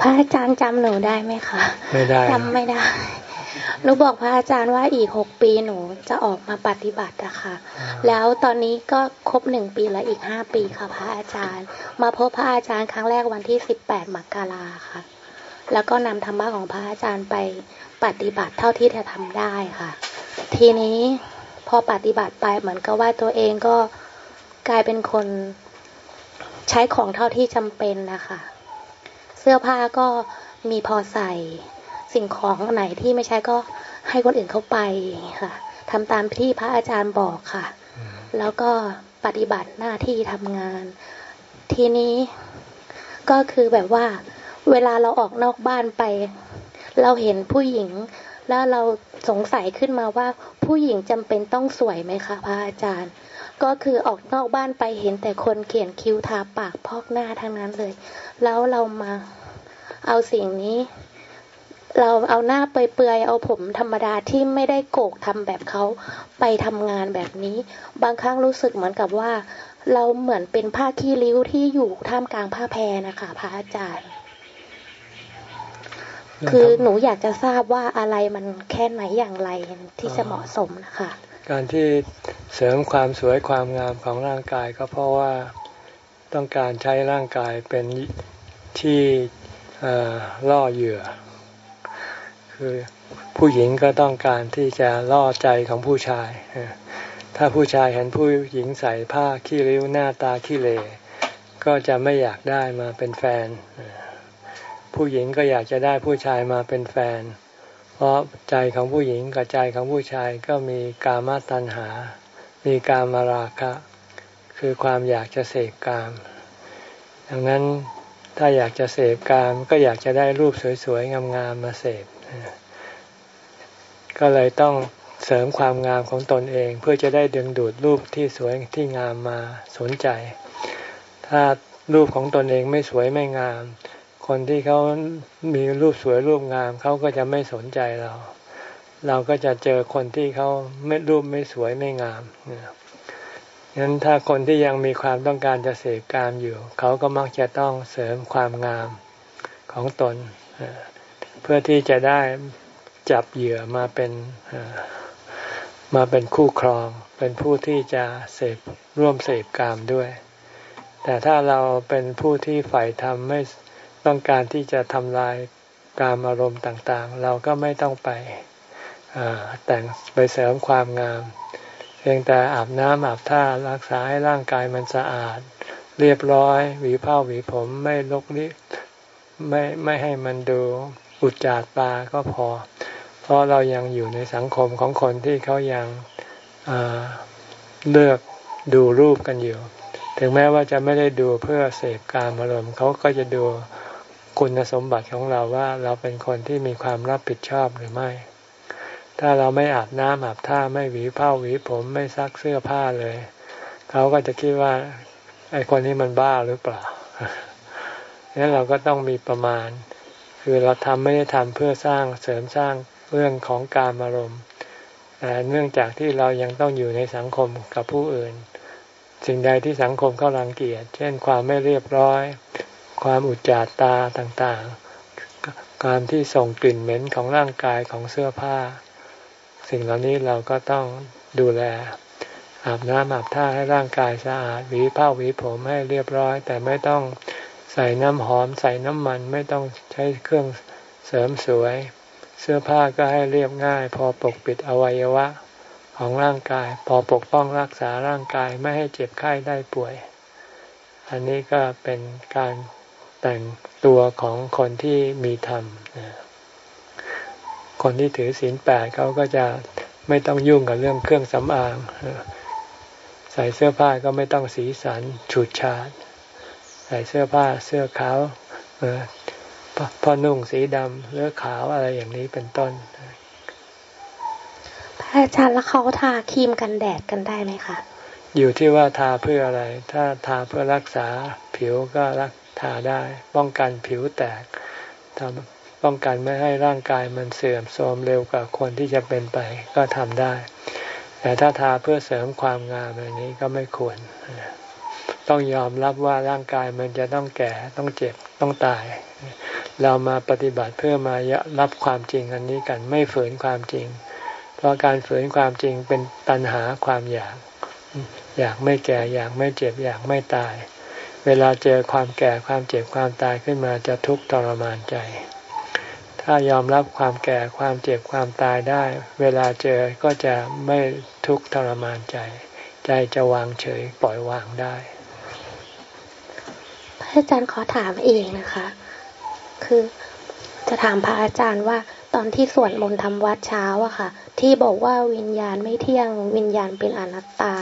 พระอาจารย์จำหนูได้ไหมคะ ไม่ได้จำไม่ได้หนูบอกพระอาจารย์ว่าอีกหกปีหนูจะออกมาปฏิบัติอะค่ะ แล้วตอนนี้ก็ครบหนึ่งปีแล้วอีกห้าปีค่ะ พระอาจารย์ มาพบพระอาจารย์ครั้งแรกวันที่สิบแปดมกราค่ะ แล้วก็นำธรรมะของพระอาจารย์ไปปฏิบัติเท่าที่จะทำได้ค่ะ ทีนี้ พอปฏิบัติไปเหมือนกับว่าตัวเองก็กลายเป็นคนใช้ของเท่าที่จำเป็นนะคะ เสื้อผ้าก็มีพอใส่ สิ่งของไหนที่ไม่ใช่ก็ให้คนอื่นเข้าไปค่ะทำตามที่พระอาจารย์บอกค่ะ แล้วก็ปฏิบัติหน้าที่ทำงาน ทีนี้ก็คือแบบว่า เวลาเราออกนอกบ้านไป เราเห็นผู้หญิง แล้วเราสงสัยขึ้นมาว่าผู้หญิงจำเป็นต้องสวยไหมคะพระอาจารย์ ก็คือออกนอกบ้านไปเห็นแต่คนเขียนคิ้วทาปากพอกหน้าทั้งนั้นเลย แล้วเรามาเอาสิ่งนี้ เราเอาหน้าเปื่อยๆเอาผมธรรมดาที่ไม่ได้โกกทำแบบเขาไปทำงานแบบนี้ บางครั้งรู้สึกเหมือนกับว่า เราเหมือนเป็นผ้าขี้ริ้วที่อยู่ท่ามกลางผ้าแพรนะคะพระอาจารย์ คือหนูอยากจะทราบว่าอะไรมันแค่ไหนอย่างไรที่จะเหมาะสมนะคะ การที่เสริมความสวยความงามของร่างกายก็เพราะว่าต้องการใช้ร่างกายเป็นที่ล่อเหยื่อ คือผู้หญิงก็ต้องการที่จะล่อใจของผู้ชาย ถ้าผู้ชายเห็นผู้หญิงใส่ผ้าขี้ริ้วหน้าตาขี้เลก็จะไม่อยากได้มาเป็นแฟน ผู้หญิงก็อยากจะได้ผู้ชายมาเป็นแฟน เพราะใจของผู้หญิงกับใจของผู้ชายก็มีกามตัณหา มีกามราคะ คือความอยากจะเสกกาม ดังนั้นถ้าอยากจะเสพกามก็อยากจะได้รูปสวยๆงามๆมาเสพ ก็เลยต้องเสริมความงามของตนเองเพื่อจะได้ดึงดูดรูปที่สวยที่งามมาสนใจ ถ้ารูปของตนเองไม่สวยไม่งาม คนที่เขามีรูปสวยรูปงามเขาก็จะไม่สนใจเรา เราก็จะเจอคนที่เขาไม่รูปไม่สวยไม่งามงั้นถ้าคนที่ยังมีความต้องการจะเสพกามอยู่ เขาก็มักจะต้องเสริมความงามของตน เพื่อที่จะได้จับเหยื่อมาเป็นมาเป็นคู่ครอง เป็นผู้ที่จะเสพร่วมเสพกามด้วย แต่ถ้าเราเป็นผู้ที่ฝ่ายทำไม่ ต้องการที่จะทำลายกามอารมณ์ต่างๆ เราก็ไม่ต้องไปแต่งไปเสริมความงาม เพียงแต่อาบน้ำอาบท่ารักษาให้ร่างกายมันสะอาด เรียบร้อยหวีผ้าหวีผมไม่ลกลิไม่ไม่ให้มันดูอุจจาดตาก็พอ เพราะเรายังอยู่ในสังคมของคนที่เขายังเลือกดูรูปกันอยู่ ถึงแม้ว่าจะไม่ได้ดูเพื่อเสพการอารมณ์เขาก็จะดู คุณสมบัติของเราว่าเราเป็นคนที่มีความรับผิดชอบหรือไม่ ถ้าเราไม่อาบน้ำอาบท่าไม่หวีผ้าหวีผมไม่ซักเสื้อผ้าเลย เขาก็จะคิดว่าไอ้คนนี้มันบ้าหรือเปล่างั้นเราก็ต้องมีประมาณ คือเราทำไม่ได้ทำเพื่อสร้างเสริมสร้างเรื่องของการอารมณ์แต่เนื่องจากที่เรายังต้องอยู่ในสังคมกับผู้อื่น สิ่งใดที่สังคมเขารังเกียจ เช่นความไม่เรียบร้อย ความอุจจาตาต่างๆ การที่ส่งกลิ่นเหม็นของร่างกายของเสื้อผ้า สิ่งเหล่านี้เราก็ต้องดูแล อาบน้ำอาบท่าให้ร่างกายสะอาดหวีผ้าหวีผมให้เรียบร้อย แต่ไม่ต้องใส่น้ำหอมใส่น้ำมันไม่ต้องใช้เครื่องเสริมสวย เสื้อผ้าก็ให้เรียบง่าย พอปกปิดอวัยวะของร่างกาย พอปกป้องรักษาร่างกายไม่ให้เจ็บไข้ได้ป่วย อันนี้ก็เป็นการ แต่งตัวของคนที่มีธรรม คนที่ถือศีลแปดเขาก็จะไม่ต้องยุ่งกับเรื่องเครื่องสำอาง ใส่เสื้อผ้าก็ไม่ต้องสีสันฉูดฉาด ใส่เสื้อผ้าเสื้อขาวพอนุ่งสีดำหรือขาวอะไรอย่างนี้เป็นต้นพระอาจารย์แล้วเขาทาครีมกันแดดกันได้ไหมคะอยู่ที่ว่าทาเพื่ออะไร ถ้าทาเพื่อรักษาผิวก็รัก ทาได้ ป้องกันผิวแตกทำป้องกันไม่ให้ร่างกายมันเสื่อมโทรมเร็วกว่าคนที่จะเป็นไปก็ทำได้ แต่ถ้าทาเพื่อเสริมความงามแบบนี้ก็ไม่ควร ต้องยอมรับว่าร่างกายมันจะต้องแก่ต้องเจ็บต้องตาย เรามาปฏิบัติเพื่อมารับความจริงอันนี้กันไม่ฝืนความจริง เพราะการฝืนความจริงเป็นตัณหาความอยากอยากไม่แก่อยากไม่เจ็บอยากไม่ตาย เวลาเจอความแก่ความเจ็บความตายขึ้นมาจะทุกข์ทรมานใจ ถ้ายอมรับความแก่ความเจ็บความตายได้ เวลาเจอก็จะไม่ทุกข์ทรมานใจ ใจจะวางเฉยปล่อยวางได้ พระอาจารย์ขอถามเองนะคะ คือจะถามพระอาจารย์ว่าตอนที่สวดมนต์ทำวัดเช้าอะค่ะ ที่บอกว่าวิญญาณไม่เที่ยงวิญญาณเป็นอนัตตา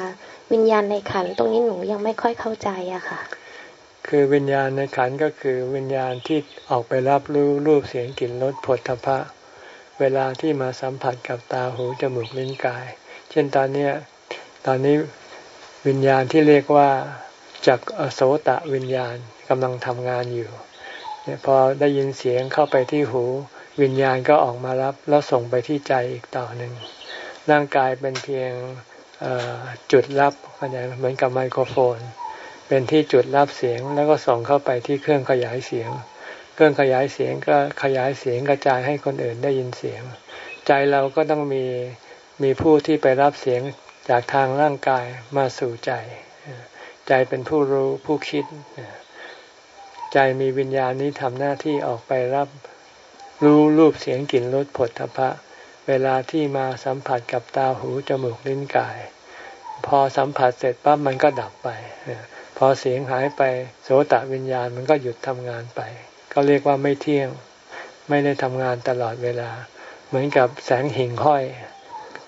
วิญญาณในขันตรงนี้หนูยังไม่ค่อยเข้าใจอะค่ะ คือวิญญาณในขันก็คือวิญญาณที่ออกไปรับรู้รูปเสียงกลิ่นรสผลทพะ เวลาที่มาสัมผัสกับตาหูจมูกลิ้นกาย เช่นตอนนี้ตอนนี้วิญญาณที่เรียกว่าจากโสตะวิญญาณกำลังทำงานอยู่พอได้ยินเสียงเข้าไปที่หู วิญญาณก็ออกมารับแล้วส่งไปที่ใจอีกต่อหนึ่งร่างกายเป็นเพียงจุดรับเหมือนกับไมโครโฟน เป็นที่จุดรับเสียงแล้วก็ส่งเข้าไปที่เครื่องขยายเสียง เครื่องขยายเสียงก็ขยายเสียงกระจายให้คนอื่นได้ยินเสียง ใจเราก็ต้องมีมีผู้ที่ไปรับเสียงจากทางร่างกายมาสู่ใจ ใจเป็นผู้รู้ผู้คิด ใจมีวิญญาณนี้ทำหน้าที่ออกไปรับรู้รูปเสียงกลิ่นรสผลทพะ เวลาที่มาสัมผัสกับตาหูจมูกลิ้นกาย พอสัมผัสเสร็จปั๊บมันก็ดับไป พอเสียงหายไปโสตวิญญาณมันก็หยุดทำงานไป ก็เรียกว่าไม่เที่ยง ไม่ได้ทำงานตลอดเวลา เหมือนกับแสงหิ่งห้อย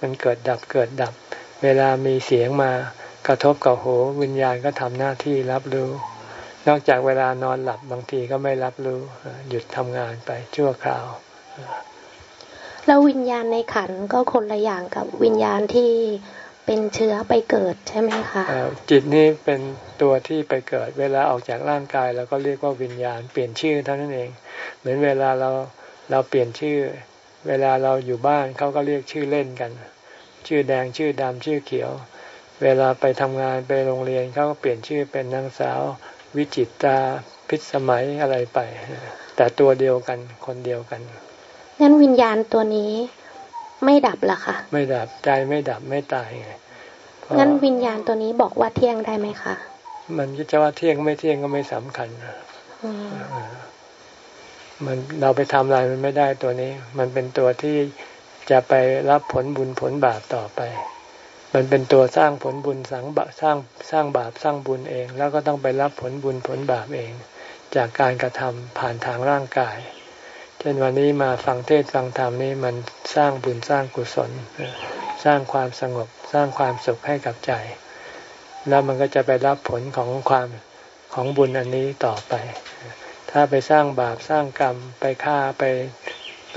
มันเกิดดับเกิดดับ เวลามีเสียงมากระทบกับหูวิญญาณก็ทำหน้าที่รับรู้ นอกจากเวลานอนหลับบางทีก็ไม่รับรู้หยุดทำงานไปชั่วคราวแล้ววิญญาณในขันก็คนละอย่างกับวิญญาณที่ เป็นเชื้อไปเกิดใช่ไหมคะจิตนี่เป็นตัวที่ไปเกิด เวลาออกจากร่างกายเราก็เรียกว่าวิญญาณ เปลี่ยนชื่อเท่านั้นเอง เหมือนเวลาเราเราเปลี่ยนชื่อ เวลาเราอยู่บ้านเขาก็เรียกชื่อเล่นกัน ชื่อแดงชื่อดำชื่อเขียว เวลาไปทำงานไปโรงเรียนเขาก็เปลี่ยนชื่อเป็นนางสาว วิจิตตาพิสมัยอะไรไป แต่ตัวเดียวกันคนเดียวกันงั้นวิญญาณตัวนี้ ไม่ดับหรอคะไม่ดับใจไม่ดับไม่ตายไงงั้นวิญญาณตัวนี้บอกว่าเที่ยงได้ไหมคะมันจะว่าเที่ยงไม่เที่ยงก็ไม่สำคัญมันเราไปทำอะไรมันไม่ได้ตัวนี้ มันเป็นตัวที่จะไปรับผลบุญผลบาปต่อไป มันเป็นตัวสร้างผลบุญสังบะสร้างสร้างบาปสร้างบุญเอง แล้วก็ต้องไปรับผลบุญผลบาปเอง จากการกระทำผ่านทางร่างกาย เช่นวันนี้มาฟังเทศฟังธรรมนี่มันสร้างบุญสร้างกุศล สร้างความสงบสร้างความสุขให้กับใจ แล้วมันก็จะไปรับผลของความของบุญอันนี้ต่อไป ถ้าไปสร้างบาปสร้างกรรมไปฆ่าไปไป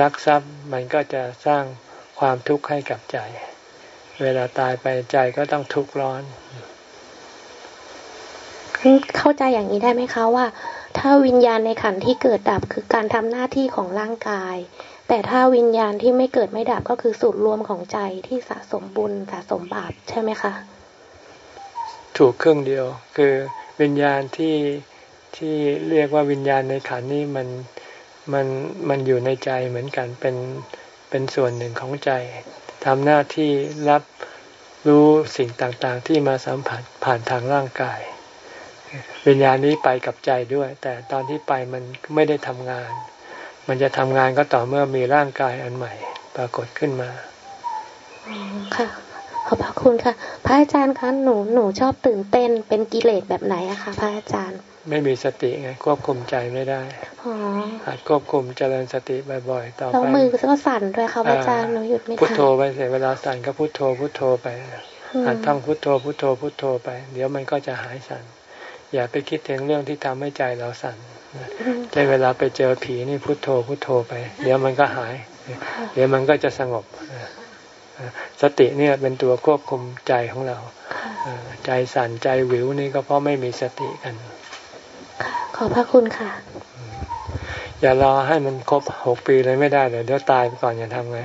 รักทรัพย์ มันก็จะสร้างความทุกข์ให้กับใจ เวลาตายไปใจก็ต้องทุกข์ร้อนเข้าใจอย่างนี้ได้ไหมคะว่า ถ้าวิญญาณในขันที่เกิดดับคือการทำหน้าที่ของร่างกาย แต่ถ้าวิญญาณที่ไม่เกิดไม่ดับก็คือสูตรรวมของใจที่สะสมบุญสะสมบาปใช่ไหมคะ ถูกครึ่งเดียว คือวิญญาณที่ที่เรียกว่าวิญญาณในขันนี้มันมันมันอยู่ในใจเหมือนกันเป็นเป็นส่วนหนึ่งของใจทำหน้าที่รับรู้สิ่งต่างๆ ที่มาสัมผัสผ่านทางร่างกาย วิญญาณนี้ไปกับใจด้วย แต่ตอนที่ไปมันไม่ได้ทำงาน มันจะทำงานก็ต่อเมื่อมีร่างกายอันใหม่ ปรากฏขึ้นมาค่ะขอบพระคุณค่ะ พระอาจารย์คะหนูหนูชอบตื่นเต้นเป็นกิเลสแบบไหนอะคะพระอาจารย์ ไม่มีสติไงควบคุมใจไม่ได้หัดควบคุมเจริญสติบ่อยๆต่อไปแล้วมือก็สั่นด้วยค่ะอาจารย์หนูหยุดไม่ทันพุทโธไปเสียเวลาสั่นก็พุทโธพุทโธไปหัดท่องพุทโธพุทโธพุทโธไป เดี๋ยวมันก็จะหายสั่น อย่าไปคิดถึงเรื่องที่ทำให้ใจเราสั่นใจเวลาไปเจอผีนี่พุทโธพุทโธไป เดี๋ยวมันก็หาย เดี๋ยวมันก็จะสงบสติเนี่ยเป็นตัวควบคุมใจของเรา ใจสั่นใจวิวนี่ก็เพราะไม่มีสติกัน ขอบพระคุณค่ะ อย่ารอให้มันครบหกปีเลยไม่ได้เลยเดี๋ยวตายไปก่อนอย่าทำไง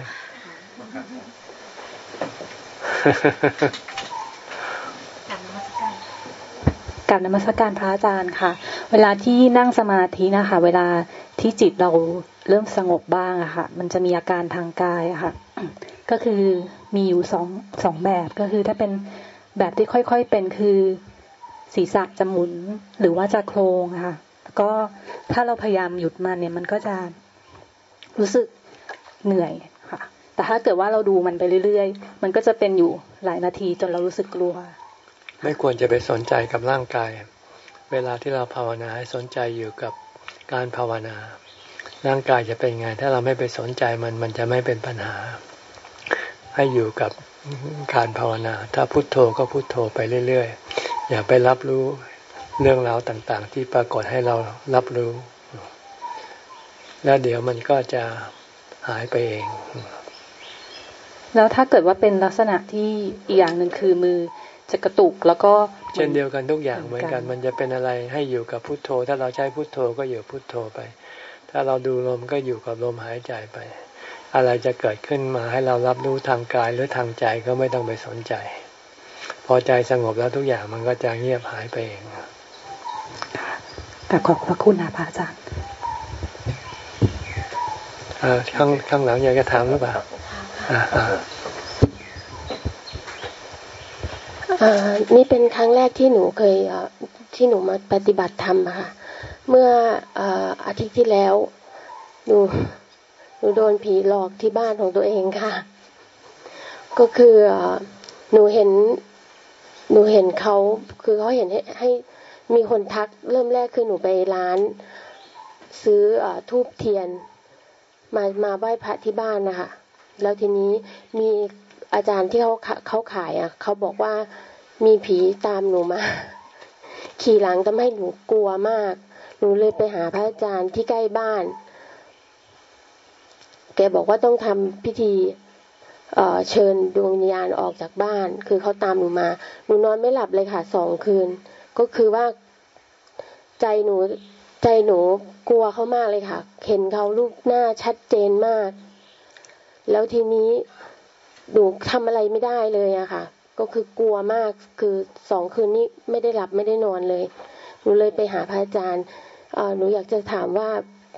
กับนมัสการพระอาจารย์ค่ะ เวลาที่นั่งสมาธินะคะ เวลาที่จิตเราเริ่มสงบบ้างอะค่ะ มันจะมีอาการทางกายอะค่ะ ก็คือมีอยู่สองสองแบบก็คือถ้าเป็นแบบที่ค่อยๆเป็นคือศีรษะจะหมุนหรือว่าจะโครงค่ะ ก็ถ้าเราพยายามหยุดมันเนี่ยมันก็จะรู้สึกเหนื่อยค่ะ แต่ถ้าเกิดว่าเราดูมันไปเรื่อยๆ มันก็จะเป็นอยู่หลายนาทีจนเรารู้สึกกลัว ไม่ควรจะไปสนใจกับร่างกาย เวลาที่เราภาวนาให้สนใจอยู่กับการภาวนา ร่างกายจะเป็นไง ถ้าเราไม่ไปสนใจมันมันจะไม่เป็นปัญหา ให้อยู่กับการภาวนา ถ้าพุโทโธก็พุโทโธไปเรื่อยๆ อย่าไปรับรู้เรื่องราวต่างๆ ที่ปรากฏให้เรารับรู้ แล้วเดี๋ยวมันก็จะหายไปเอง แล้วถ้าเกิดว่าเป็นลักษณะที่อีกอย่างหนึ่งคือมือ จะกระตุกแล้วก็เช่นเดียวกันทุกอย่างเหมือนกัน มันจะเป็นอะไรให้อยู่กับพุทโธ ถ้าเราใช้พุทโธก็อยู่พุทโธไป ถ้าเราดูลมก็อยู่กับลมหายใจไป อะไรจะเกิดขึ้นมาให้เรารับรู้ทางกายหรือทางใจก็ไม่ต้องไปสนใจ พอใจสงบแล้วทุกอย่างมันก็จะเงียบหายไปเองขอบพระคุณนะพระอาจารย์ข้างข้างหลังอยากจะถามหรือเปล่า นี่เป็นครั้งแรกที่หนูเคยที่หนูมาปฏิบัติธรรมค่ะ เมื่ออาทิตย์ที่แล้ว หนูหนูโดนผีหลอกที่บ้านของตัวเองค่ะ ก็คือหนูเห็นหนูเห็นเขาคือเขาเห็นให้ให้มีคนทักเริ่มแรกคือหนูไปร้าน ซื้ออทูบเทียน มามาไหว้พระที่บ้านนะคะแล้วทีนี้มีอาจารย์ที่เขาเขาขายอะเขาบอกว่า มีผีตามหนูมา ขี่หลังทำให้หนูกลัวมาก หนูเลยไปหาพระอาจารย์ที่ใกล้บ้าน แกบอกว่าต้องทำพิธีเเชิญดวงวิญญาณออกจากบ้าน คือเขาตามหนูมา หนูนอนไม่หลับเลยค่ะสองคืน ก็คือว่าใจหนูใจหนูกลัวเขามากเลยค่ะ เห็นเขารูปหน้าชัดเจนมาก แล้วทีนี้หนูทำอะไรไม่ได้เลยอะค่ะ ก็คือกลัวมากคือสองคืนนี้ไม่ได้หลับไม่ได้นอนเลยหนูเลยไปหาพระอาจารย์หนูอยากจะถามว่า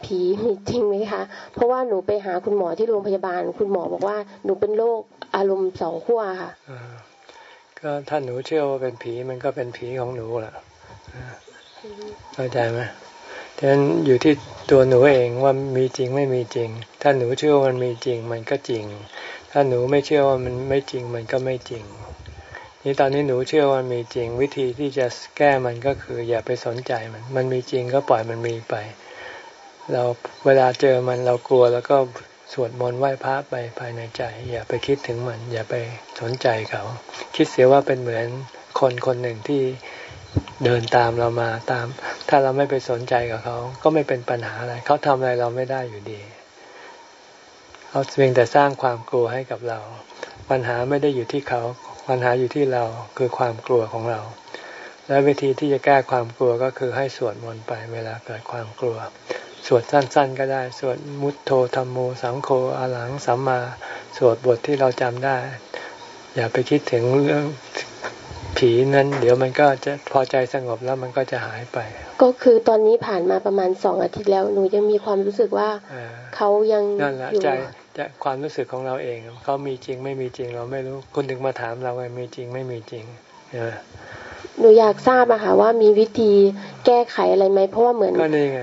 ผีมีจริงไหมคะ เพราะว่าหนูไปหาคุณหมอที่โรงพยาบาล คุณหมอบอกว่าหนูเป็นโรคอารมณ์สองขั้วค่ะก็ถ้าหนูเชื่อว่าเป็นผีมันก็เป็นผีของหนูแหละเข้าใจไหมฉะนั้นอยู่ที่ตัวหนูเองว่ามีจริงไม่มีจริง ถ้าหนูเชื่อว่ามันมีจริงมันก็จริง ถ้าหนูไม่เชื่อว่ามันไม่จริงมันก็ไม่จริง นี่ตอนนี้หนูเชื่อว่ามีจริงวิธีที่จะแก้มันก็คือ อย่าไปสนใจมัน มันมีจริงก็ปล่อยมันมีไป เราเวลาเจอมันเรากลัวแล้วก็สวดมนต์ไหว้พระไปภายในใจ อย่าไปคิดถึงมัน อย่าไปสนใจเขา คิดเสียว่าเป็นเหมือนคนคนหนึ่งที่เดินตามเรามาตาม ถ้าเราไม่ไปสนใจกับเขา ก็ไม่เป็นปัญหาอะไรเขาทำอะไรเราไม่ได้อยู่ดีเขาเพียงแต่สร้างความกลัวให้กับเรา ปัญหาไม่ได้อยู่ที่เขา ปัญหาอยู่ที่เราคือความกลัวของเรา และวิธีที่จะแก้ความกลัวก็คือให้สวดมนต์ไปเวลาเกิดความกลัว สวดสั้นๆ ก็ได้ สวดมุตโธธรรมโมสังโฆอาหลังสัมมา สวดบทที่เราจำได้ อย่าไปคิดถึงเรื่องผีนั้น เดี๋ยวมันก็จะพอใจสงบแล้วมันก็จะหายไป ก็คือตอนนี้ผ่านมาประมาณสองอาทิตย์แล้วหนูยังมีความรู้สึกว่าเขายังนั่นแหละใจ จะความรู้สึกของเราเอง เขามีจริงไม่มีจริงเราไม่รู้คุณถึงมาถามเราไงมีจริงไม่มีจริงหนูอยากทราบอะค่ะว่ามีวิธีแก้ไขอะไรไหมเพราะว่าเหมือน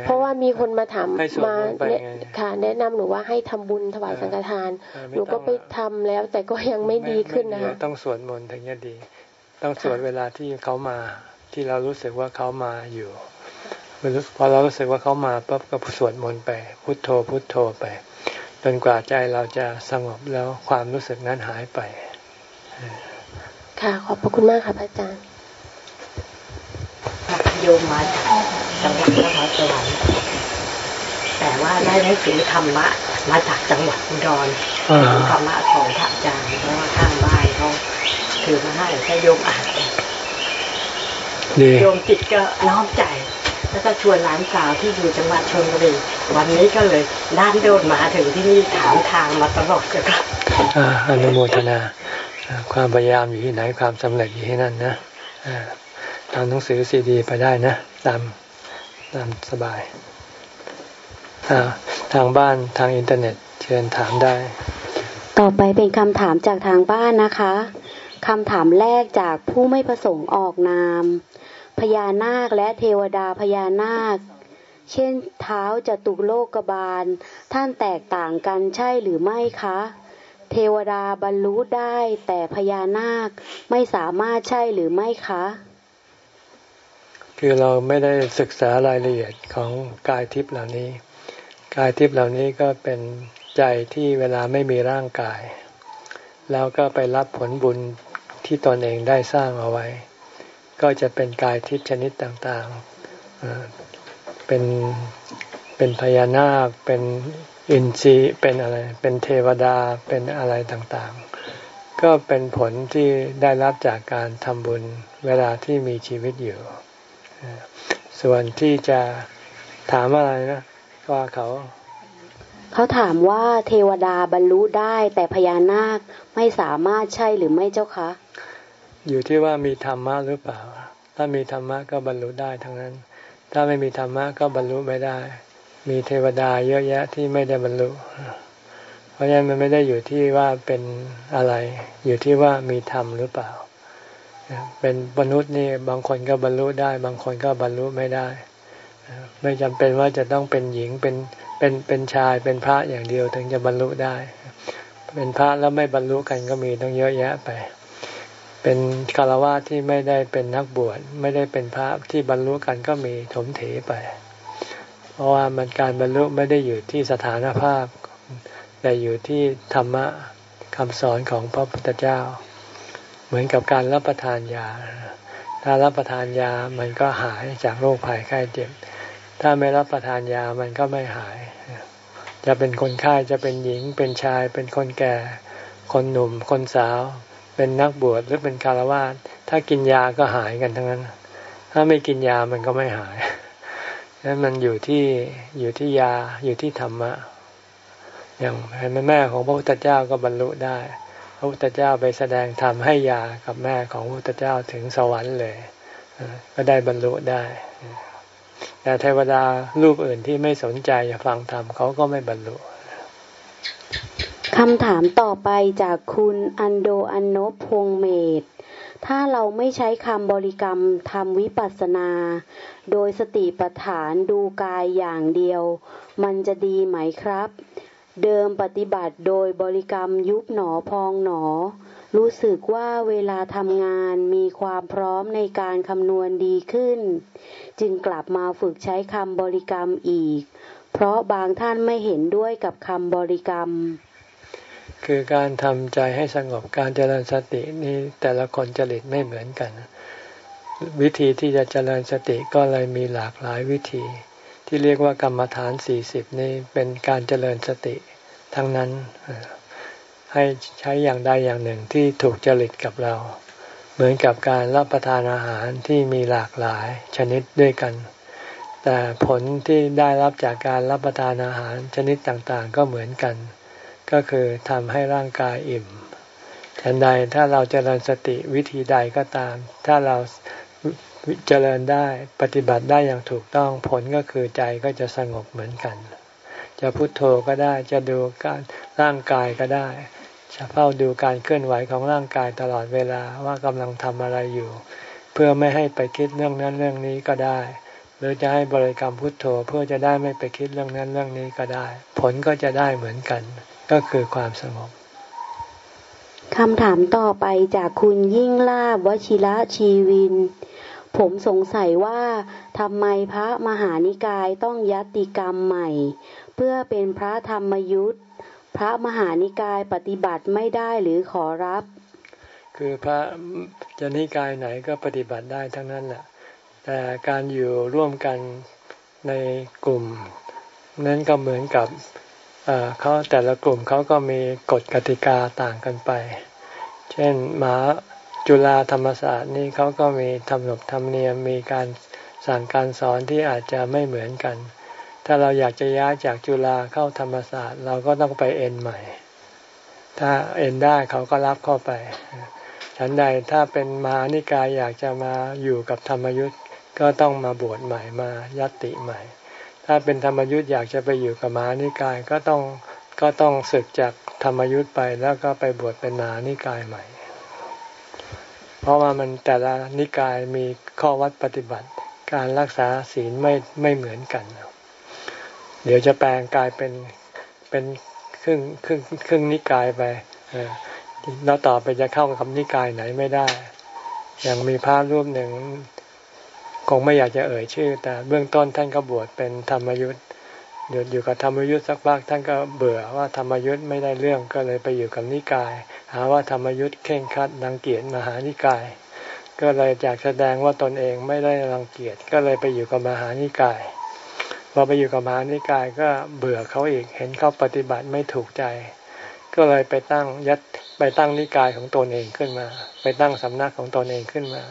เพราะว่ามีคนมาถามมาเนี่ยค่ะ แนะนำหนูว่าให้ทำบุญถวายสังฆทาน หนูก็ไปทำแล้วแต่ก็ยังไม่ดีขึ้นนะคะต้องสวดมนต์ถึงจะดี ต้องสวดเวลาที่เขามาที่เรารู้สึกว่าเขามาอยู่พอเรารู้สึกว่าเขามาปั๊บก็สวดมนต์ไป พุทโธพุทโธไป จนกว่าใจเราจะสงบแล้วความรู้สึกนั้นหายไป ค่ะขอบพระคุณมากค่ะพระอาจารย์โยมมาจากจังหวัดนครสวรรค์แต่ว่าได้หนังสือธรรมะมาจากจังหวัดอุดรธรรมะของพระอาจารย์เพราะว่าข้างบ้านเขาถือมาให้แค่โยมอ่านโยมจิตก็น้อมใจ แล้วก็ชวนหลานสาวที่อยู่จังหวัดชลบุรี วันนี้ก็เลยด้านโดดมาถึงที่นี่ถามทางมาตลอดเลยครับอนุโมทนา ความพยายามอยู่ที่ไหนความสำเร็จอยู่ที่นั่นนะตามหนังสือซีดีไปได้นะ ตามตามสบายทางบ้านทางอินเทอร์เน็ตเชิญถามได้ ต่อไปเป็นคำถามจากทางบ้านนะคะคำถามแรกจากผู้ไม่ประสงค์ออกนาม พญานาคและเทวดาพญานาค เช่นเท้าจะตุโลกบาล ท่านแตกต่างกันใช่หรือไม่คะ เทวดาบรรลุได้แต่พญานาคไม่สามารถใช่หรือไม่คะ คือเราไม่ได้ศึกษารายละเอียดของกายทิพย์เหล่านี้ กายทิพย์เหล่านี้ก็เป็นใจที่เวลาไม่มีร่างกาย แล้วก็ไปรับผลบุญที่ตนเองได้สร้างเอาไว้ ก็จะเป็นกายทิพย์ชนิดต่างๆ เป็นเป็นพญานาคเป็นอินทรีย์เป็นอะไร เป็นเทวดาเป็นอะไรต่างๆ ก็เป็นผลที่ได้รับจากการทำบุญเวลาที่มีชีวิตอยู่ ส่วนที่จะถามอะไรนะว่าเขา เขาถามว่าเทวดาบรรลุได้แต่พญานาคไม่สามารถใช่หรือไม่เจ้าคะ อยู่ที่ว่ามีธรรมะหรือเปล่า ถ้ามีธรรมะก็บรรลุได้ทั้งนั้น ถ้าไม่มีธรรมะก็บรรลุไม่ได้ มีเทวดาเยอะแยะที่ไม่ได้บรรลุ เพราะฉะนั้นมันไม่ได้อยู่ที่ว่าเป็นอะไร อยู่ที่ว่ามีธรรมหรือเปล่า เป็นมนุษย์นี่บางคนก็บรรลุได้ บางคนก็บรรลุไม่ได้ ไม่จำเป็นว่าจะต้องเป็นหญิงเป็นเป็นเป็นชายเป็นพระอย่างเดียวถึงจะบรรลุได้ เป็นพระแล้วไม่บรรลุกันก็มีต้องเยอะแยะไป เป็นคารวะที่ไม่ได้เป็นนักบวชไม่ได้เป็นพระที่บรรลุกันก็มีถมเถไป เพราะว่ามันการบรรลุไม่ได้อยู่ที่สถานภาพ แต่อยู่ที่ธรรมะคำสอนของพระพุทธเจ้า เหมือนกับการรับประทานยา ถ้ารับประทานยามันก็หายจากโรคภัยไข้เจ็บ ถ้าไม่รับประทานยามันก็ไม่หาย จะเป็นคนไข้จะเป็นหญิงเป็นชายเป็นคนแก่ คนหนุ่มคนสาว เป็นนักบวชหรือเป็นคารวะถ้ากินยาก็หายกันทั้งนั้น ถ้าไม่กินยามันก็ไม่หายนั้นมันอยู่ที่อยู่ที่ยาอยู่ที่ธรรมะ อย่างแม่ของพระพุทธเจ้าก็บรรลุได้ พระพุทธเจ้าไปแสดงธรรมให้ยากับแม่ของพระพุทธเจ้าถึงสวรรค์เลยก็ได้บรรลุได้ แต่เทวดารูปอื่นที่ไม่สนใจอยากฟังธรรมเขาก็ไม่บรรลุ คำถามต่อไปจากคุณอันโดอันโนพงเมธถ้าเราไม่ใช้คำบริกรรมทำวิปัสสนา โดยสติปัฏฐานดูกายอย่างเดียว มันจะดีไหมครับ เดิมปฏิบัติโดยบริกรรมยุบหนอพองหนอ รู้สึกว่าเวลาทำงานมีความพร้อมในการคำนวณดีขึ้น จึงกลับมาฝึกใช้คำบริกรรมอีก เพราะบางท่านไม่เห็นด้วยกับคำบริกรรม คือการทำใจให้สงบการเจริญสตินี้แต่ละคนจริตไม่เหมือนกัน วิธีที่จะเจริญสติก็เลยมีหลากหลายวิธี ที่เรียกว่ากรรมฐานสี่สิบนี่เป็นการเจริญสติทั้งนั้นให้ใช้อย่างใดอย่างหนึ่งที่ถูกจริตกับเรา เหมือนกับการรับประทานอาหารที่มีหลากหลายชนิดด้วยกัน แต่ผลที่ได้รับจากการรับประทานอาหารชนิดต่างๆ ก็เหมือนกัน ก็คือทำให้ร่างกายอิ่มฉันใดถ้าเราจเจริญสติวิธีใดก็ตาม ถ้าเราเจริญได้ปฏิบัติได้อย่างถูกต้องผลก็คือใจก็จะสงบเหมือนกัน จะพุโทโธก็ได้จะดูการร่างกายก็ได้จะเฝ้าดูการเคลื่อนไหวของร่างกายตลอดเวลาว่ากำลังทำอะไรอยู่ เพื่อไม่ให้ไปคิดเรื่องนั้นเรื่องนี้ก็ได้ หรือจะให้บริกรรมพุทโธเพื่อจะได้ไม่ไปคิดเรื่องนั้นเรื่องนี้ก็ได้ ผลก็จะได้เหมือนกัน ก็คือความสงบคำถามต่อไปจากคุณยิ่งลาบวชิระชีวิน ผมสงสัยว่าทำไมพระมหานิกายต้องยัติกรรมใหม่ เพื่อเป็นพระธรรมยุทธพระมหานิกายปฏิบัติไม่ได้หรือขอรับ คือพระจะนิกายไหนก็ปฏิบัติได้ทั้งนั้นแหละแต่การอยู่ร่วมกันในกลุ่ม นั้นก็เหมือนกับ เขาแต่ละกลุ่มเขาก็มีกฎกติกาต่างกันไป เช่นมหาจุฬาธรรมศาสตร์นี่เขาก็มีทำหนบธรรมเนียมมีการสั่งการสอนที่อาจจะไม่เหมือนกัน ถ้าเราอยากจะย้ายจากจุฬาเข้าธรรมศาสตร์ เราก็ต้องไปเอ็นใหม่ ถ้าเอ็นได้เขาก็รับเข้าไปฉันใดถ้าเป็นมานิกายอยากจะมาอยู่กับธรรมยุทธ์ก็ต้องมาบวชใหม่มายัติใหม่ ถ้าเป็นธรรมยุทธ์อยากจะไปอยู่กับมหานิกายก็ต้องก็ต้องศึกจากธรรมยุทธ์ไปแล้วก็ไปบวชเป็นมหานิกายใหม่ เพราะว่ามันแต่ละนิกายมีข้อวัดปฏิบัติ การรักษาศีลไม่ไม่เหมือนกัน เดี๋ยวจะแปลงกลายเป็นเป็นครึ่งครึ่งครึ่งนิกายไปแล้วต่อไปจะเข้ากับนิกายไหนไม่ได้ อย่างมีพระรูปหนึ่ง คงไม่อยากจะเอ่ยชื่อ แต่เบื้องต้นท่านก็บวชเป็นธรรมยุทธ์หยุดอยู่กับธรรมยุทธ์สักพักท่านก็เบื่อว่าธรรมยุทธ์ไม่ได้เรื่องก็เลยไปอยู่กับนิกาย หาว่าธรรมยุทธ์เข่งคัดดังเกียร์มหานิกาย ก็เลยอยากแสดงว่าตนเองไม่ได้รังเกียจก็เลยไปอยู่กับมหานิกายพอไปอยู่กับมหานิกายก็เบื่อเขาอีกเห็นเขาปฏิบัติไม่ถูกใจ ก็เลยไปตั้งยัดไปตั้งนิกายของตนเองขึ้นมา ไปตั้งสำนักของตนเองขึ้นมา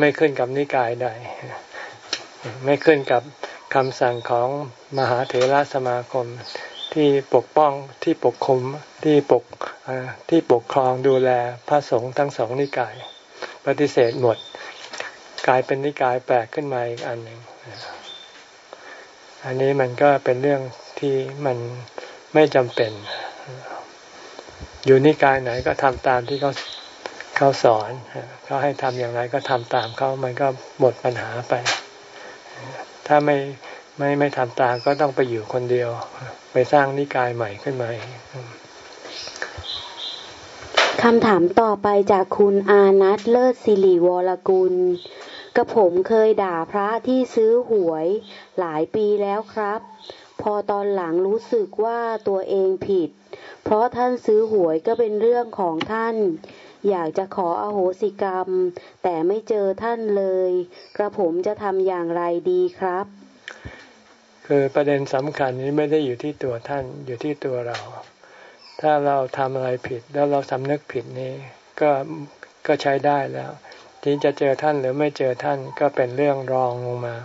ไม่ขึ้นกับนิกายใด ไม่ขึ้นกับคำสั่งของมหาเถรสมาคมที่ปกป้องที่ปกคุมที่ปกที่ปกครองดูแลพระสงฆ์ทั้งสองนิกาย ปฏิเสธหมด กลายเป็นนิกายแปลกขึ้นมาอีกอันหนึ่งอันนี้มันก็เป็นเรื่องที่มันไม่จำเป็น อยู่นิกายไหนก็ทำตามที่เขา เขาสอนเขาให้ทำอย่างไรก็ทำตามเขามันก็หมดปัญหาไป ถ้าไม่ไม่ไม่ทำตามก็ต้องไปอยู่คนเดียว ไปสร้างนิกายใหม่ขึ้นมาคำถามต่อไปจากคุณอานัทเลิศสิริวรกุล กระผมเคยด่าพระที่ซื้อหวยหลายปีแล้วครับ พอตอนหลังรู้สึกว่าตัวเองผิด เพราะท่านซื้อหวยก็เป็นเรื่องของท่าน อยากจะขออโหสิกรรม แต่ไม่เจอท่านเลย กระผมจะทำอย่างไรดีครับ คือประเด็นสำคัญนี้ไม่ได้อยู่ที่ตัวท่านอยู่ที่ตัวเรา ถ้าเราทำอะไรผิดแล้วเราสำนึกผิดนี้ ก็ก็ใช้ได้แล้วที่จะเจอท่านหรือไม่เจอท่านก็เป็นเรื่องรองลงมา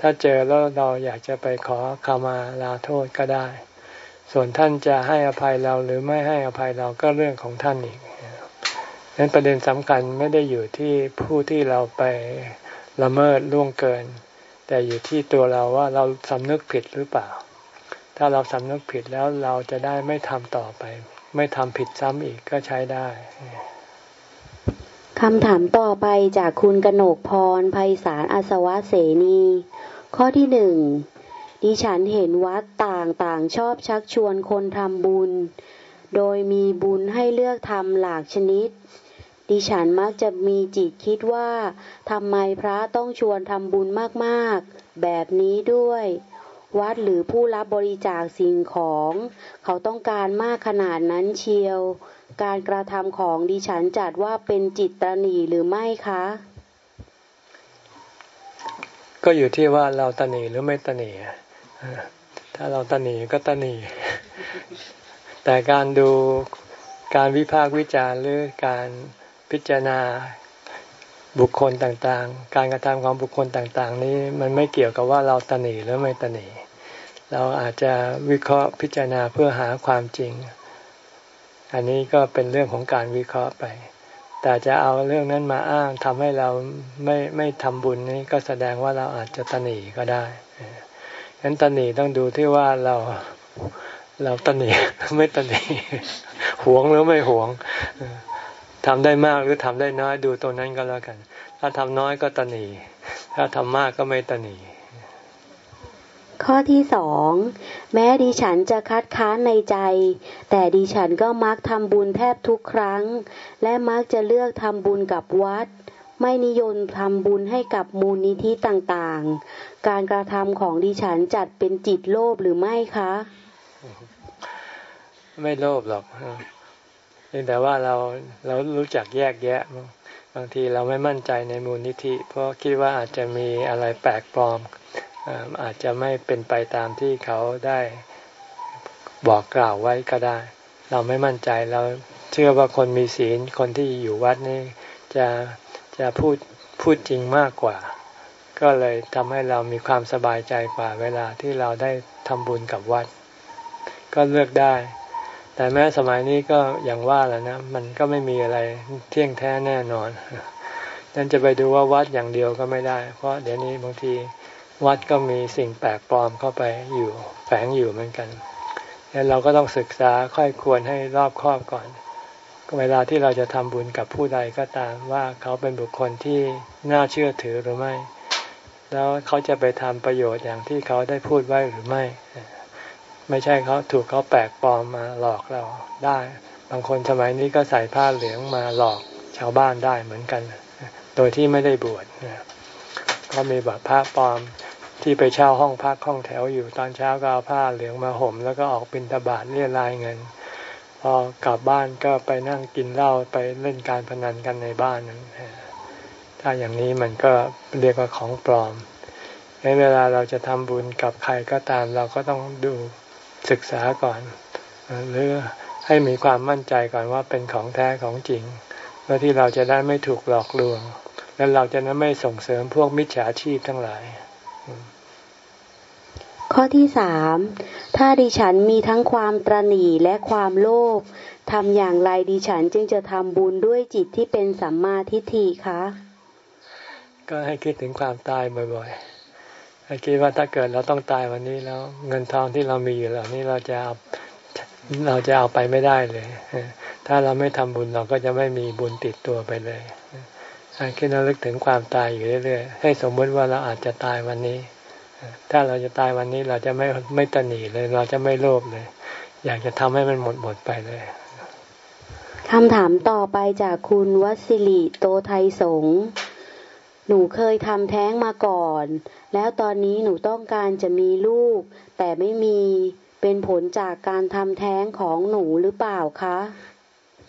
ถ้าเจอแล้วเราอยากจะไปขอขมาลาโทษก็ได้ ส่วนท่านจะให้อภัยเราหรือไม่ให้อภัยเราก็เรื่องของท่านอีก นั้นประเด็นสำคัญไม่ได้อยู่ที่ผู้ที่เราไปละเมิดล่วงเกิน แต่อยู่ที่ตัวเราว่าเราสำนึกผิดหรือเปล่า ถ้าเราสำนึกผิดแล้วเราจะได้ไม่ทำต่อไป ไม่ทำผิดซ้ำอีกก็ใช้ได้คำถามต่อไปจากคุณกนกพรภัยสารอาสวะเสนี ข้อที่หนึ่งดิฉันเห็นวัดต่างต่างชอบชักชวนคนทำบุญ โดยมีบุญให้เลือกทำหลากชนิด ดิฉันมักจะมีจิตคิดว่าทำไมพระต้องชวนทำบุญมากๆ แบบนี้ด้วย วัดหรือผู้รับบริจาคสิ่งของ เขาต้องการมากขนาดนั้นเชียว การกระทำของดิฉันจัดว่าเป็นจิตตนีหรือไม่คะ ก็อยู่ที่ว่าเราตนีหรือไม่ตนีถ้าเราตนีก็ตนีแต่การดูการวิพากษ์วิจารณ์หรือการ พิจารณาบุคคลต่างๆ การกระทำของบุคคลต่างๆ นี้มันไม่เกี่ยวกับว่าเราตนีหรือไม่ตนีเราอาจจะวิเคราะห์พิจารณาเพื่อหาความจริง อันนี้ก็เป็นเรื่องของการวิเคราะห์ไป แต่จะเอาเรื่องนั้นมาอ้างทำให้เราไม่ไม่ทำบุญนี้ก็แสดงว่าเราอาจจะตนีก็ได้ฉะนั้นตนีต้องดูที่ว่าเราเราตนีไม่ตนีหวงหรือไม่หวง ทำได้มากหรือทำได้น้อยดูตัวนั้นก็แล้วกัน ถ้าทำน้อยก็ตนี ถ้าทำมากก็ไม่ตนี ข้อที่สองแม้ดิฉันจะคัดค้านในใจ แต่ดิฉันก็มักทำบุญแทบทุกครั้ง และมักจะเลือกทำบุญกับวัด ไม่นิยมทำบุญให้กับมูลนิธิต่างๆ การกระทำของดิฉันจัดเป็นจิตโลภหรือไม่คะ ไม่โลภหรอกเพี ยงแต่ว่าเราเรารู้จักแยกแยะ บางทีเราไม่มั่นใจในมูลนิธิ เพราะคิดว่าอาจจะมีอะไรแปลกปลอมอาจจะไม่เป็นไปตามที่เขาได้บอกกล่าวไว้ก็ได้ เราไม่มั่นใจเราเชื่อว่าคนมีศีลคนที่อยู่วัดนี่จะจะพูดพูดจริงมากกว่า ก็เลยทำให้เรามีความสบายใจกว่าเวลาที่เราได้ทำบุญกับวัด ก็เลือกได้ แต่แม้สมัยนี้ก็อย่างว่าแหละนะ มันก็ไม่มีอะไรเที่ยงแท้แน่นอนนั่นจะไปดูว่าวัดอย่างเดียวก็ไม่ได้ เพราะเดี๋ยวนี้บางทีวัดก็มีสิ่งแปลกปลอมเข้าไปอยู่แฝงอยู่เหมือนกันแล้วเราก็ต้องศึกษาค่อยควรให้รอบคอบก่อน เวลาที่เราจะทำบุญกับผู้ใดก็ตามว่าเขาเป็นบุคคลที่น่าเชื่อถือหรือไม่ แล้วเขาจะไปทำประโยชน์อย่างที่เขาได้พูดไว้หรือไม่ ไม่ใช่เขาถูกเขาแปลกปลอมมาหลอกเราได้ บางคนสมัยนี้ก็ใส่ผ้าเหลืองมาหลอกชาวบ้านได้เหมือนกัน โดยที่ไม่ได้บวชก็มีแบบผ้าปลอมที่ไปเช่าห้องพักห้องแถวอยู่ตอนเช้าก็เอาผ้าเหลืองมาห่ม แล้วก็ออกบินตบาทเรียรายเงิน พอกลับบ้านก็ไปนั่งกินเหล้าไปเล่นการพนันกันในบ้านนั้นถ้าอย่างนี้มันก็เรียกว่าของปลอมในเวลาเราจะทำบุญกับใครก็ตามเราก็ต้องดู ศึกษาก่อน หรือให้มีความมั่นใจก่อนว่าเป็นของแท้ของจริงเพื่อที่เราจะได้ไม่ถูกหลอกลวง และเราจะไม่ส่งเสริมพวกมิจฉาชีพทั้งหลาย ข้อที่สามถ้าดิฉันมีทั้งความตรณีและความโลภทำอย่างไรดิฉันจึงจะทำบุญด้วยจิตที่เป็นสัมมาทิฏฐิคะ ก็ให้คิดถึงความตายบ่อยๆให้ คิดว่าถ้าเกิดเราต้องตายวันนี้แล้ว เงินทองที่เรามีอยู่เหล่านี้เราจะเอาเราจะเอาไปไม่ได้เลย ถ้าเราไม่ทำบุญเราก็จะไม่มีบุญติดตัวไปเลยให้คิดระลึกถึงความตายอยู่เรื่อยๆ ให้สมมติว่าเราอาจจะตายวันนี้ ถ้าเราจะตายวันนี้เราจะไม่ไม่ตนีเลย เราจะไม่โลภเลย อยากจะทำให้มันหมดหมดไปเลยคำถามต่อไปจากคุณวัสิริโตไทยสง หนูเคยทำแท้งมาก่อน แล้วตอนนี้หนูต้องการจะมีลูก แต่ไม่มีเป็นผลจากการทำแท้งของหนูหรือเปล่าคะ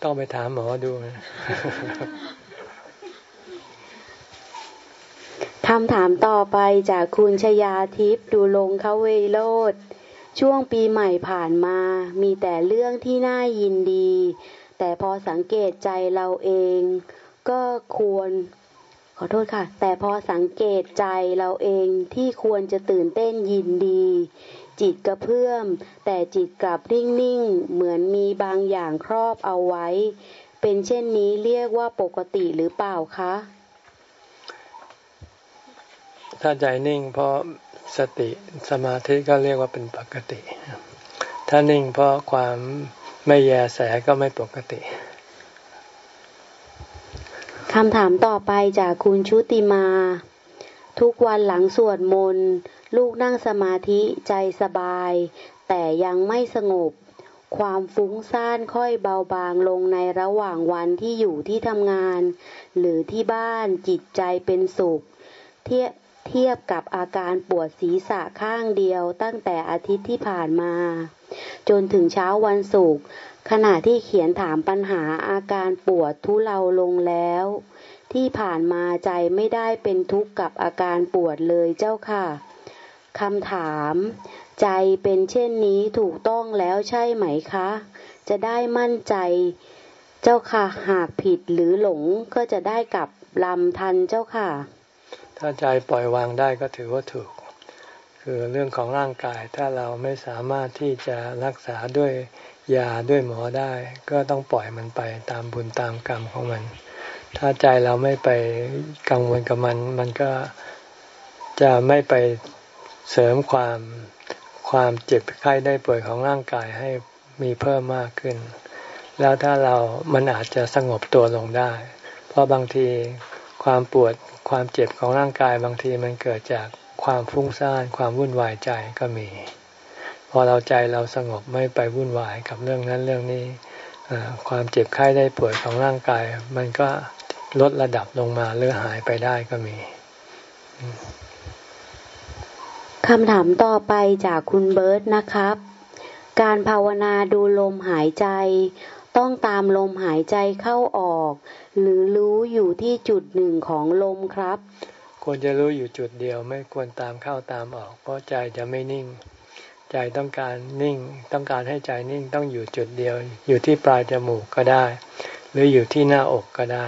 ต้องไปถามหมอดูคำถามต่อไปจากคุณชยาทิพย์ดูลงเขาเวโรดช่วงปีใหม่ผ่านมา มีแต่เรื่องที่น่ายินดี แต่พอสังเกตใจเราเอง ก็ควร ขอโทษค่ะ แต่พอสังเกตใจเราเองที่ควรจะตื่นเต้นยินดี จิตกระเพื่อม แต่จิตกลับนิ่งๆ เหมือนมีบางอย่างครอบเอาไว้ เป็นเช่นนี้เรียกว่าปกติหรือเปล่าคะ ถ้าใจนิ่งเพราะสติสมาธิก็เรียกว่าเป็นปกติ ถ้านิ่งเพราะความไม่แยแสก็ไม่ปกติ คำถามต่อไปจากคุณชุติมา ทุกวันหลังสวดมนต์ลูกนั่งสมาธิใจสบาย แต่ยังไม่สงบ ความฟุ้งซ่านค่อยเบาบางลงในระหว่างวันที่อยู่ที่ทำงาน หรือที่บ้านจิตใจเป็นสุข เทียบเทียบกับอาการปวดศีรษะข้างเดียวตั้งแต่อาทิตย์ที่ผ่านมา จนถึงเช้าวันศุกร์ ขณะที่เขียนถามปัญหาอาการปวดทุเลาลงแล้ว ที่ผ่านมาใจไม่ได้เป็นทุกข์กับอาการปวดเลยเจ้าค่ะคำถาม ใจเป็นเช่นนี้ถูกต้องแล้วใช่ไหมคะ จะได้มั่นใจเจ้าค่ะ หากผิดหรือหลงก็จะได้กลับลำทันเจ้าค่ะ ถ้าใจปล่อยวางได้ก็ถือว่าถูก คือเรื่องของร่างกายถ้าเราไม่สามารถที่จะรักษาด้วย ยาด้วยหมอได้ก็ต้องปล่อยมันไปตามบุญตามกรรมของมัน ถ้าใจเราไม่ไปกังวลกับมัน มันก็จะไม่ไปเสริมความความเจ็บไข้ได้ป่วยของร่างกายให้มีเพิ่มมากขึ้น แล้วถ้าเรามันอาจจะสงบตัวลงได้ เพราะบางทีความปวดความเจ็บของร่างกายบางทีมันเกิดจากความฟุ้งซ่านความวุ่นวายใจก็มี อเราใจเราสงบไม่ไปวุ่นวายกับเรื่องนั้นเรื่องนี้ความเจ็บไข้ได้ป่วยของร่างกาย มันก็ลดระดับลงมาหรือหายไปได้ก็มีคำถามต่อไปจากคุณเบิร์ตนะครับ การภาวนาดูลมหายใจ ต้องตามลมหายใจเข้าออก หรือรู้อยู่ที่จุดหนึ่งของลมครับ ควรจะรู้อยู่จุดเดียวไม่ควรตามเข้าตามออก เพราะใจจะไม่นิ่ง ใจต้องการนิ่ง ต้องการให้ใจนิ่งต้องอยู่จุดเดียว อยู่ที่ปลายจมูกก็ได้ หรืออยู่ที่หน้าอกก็ได้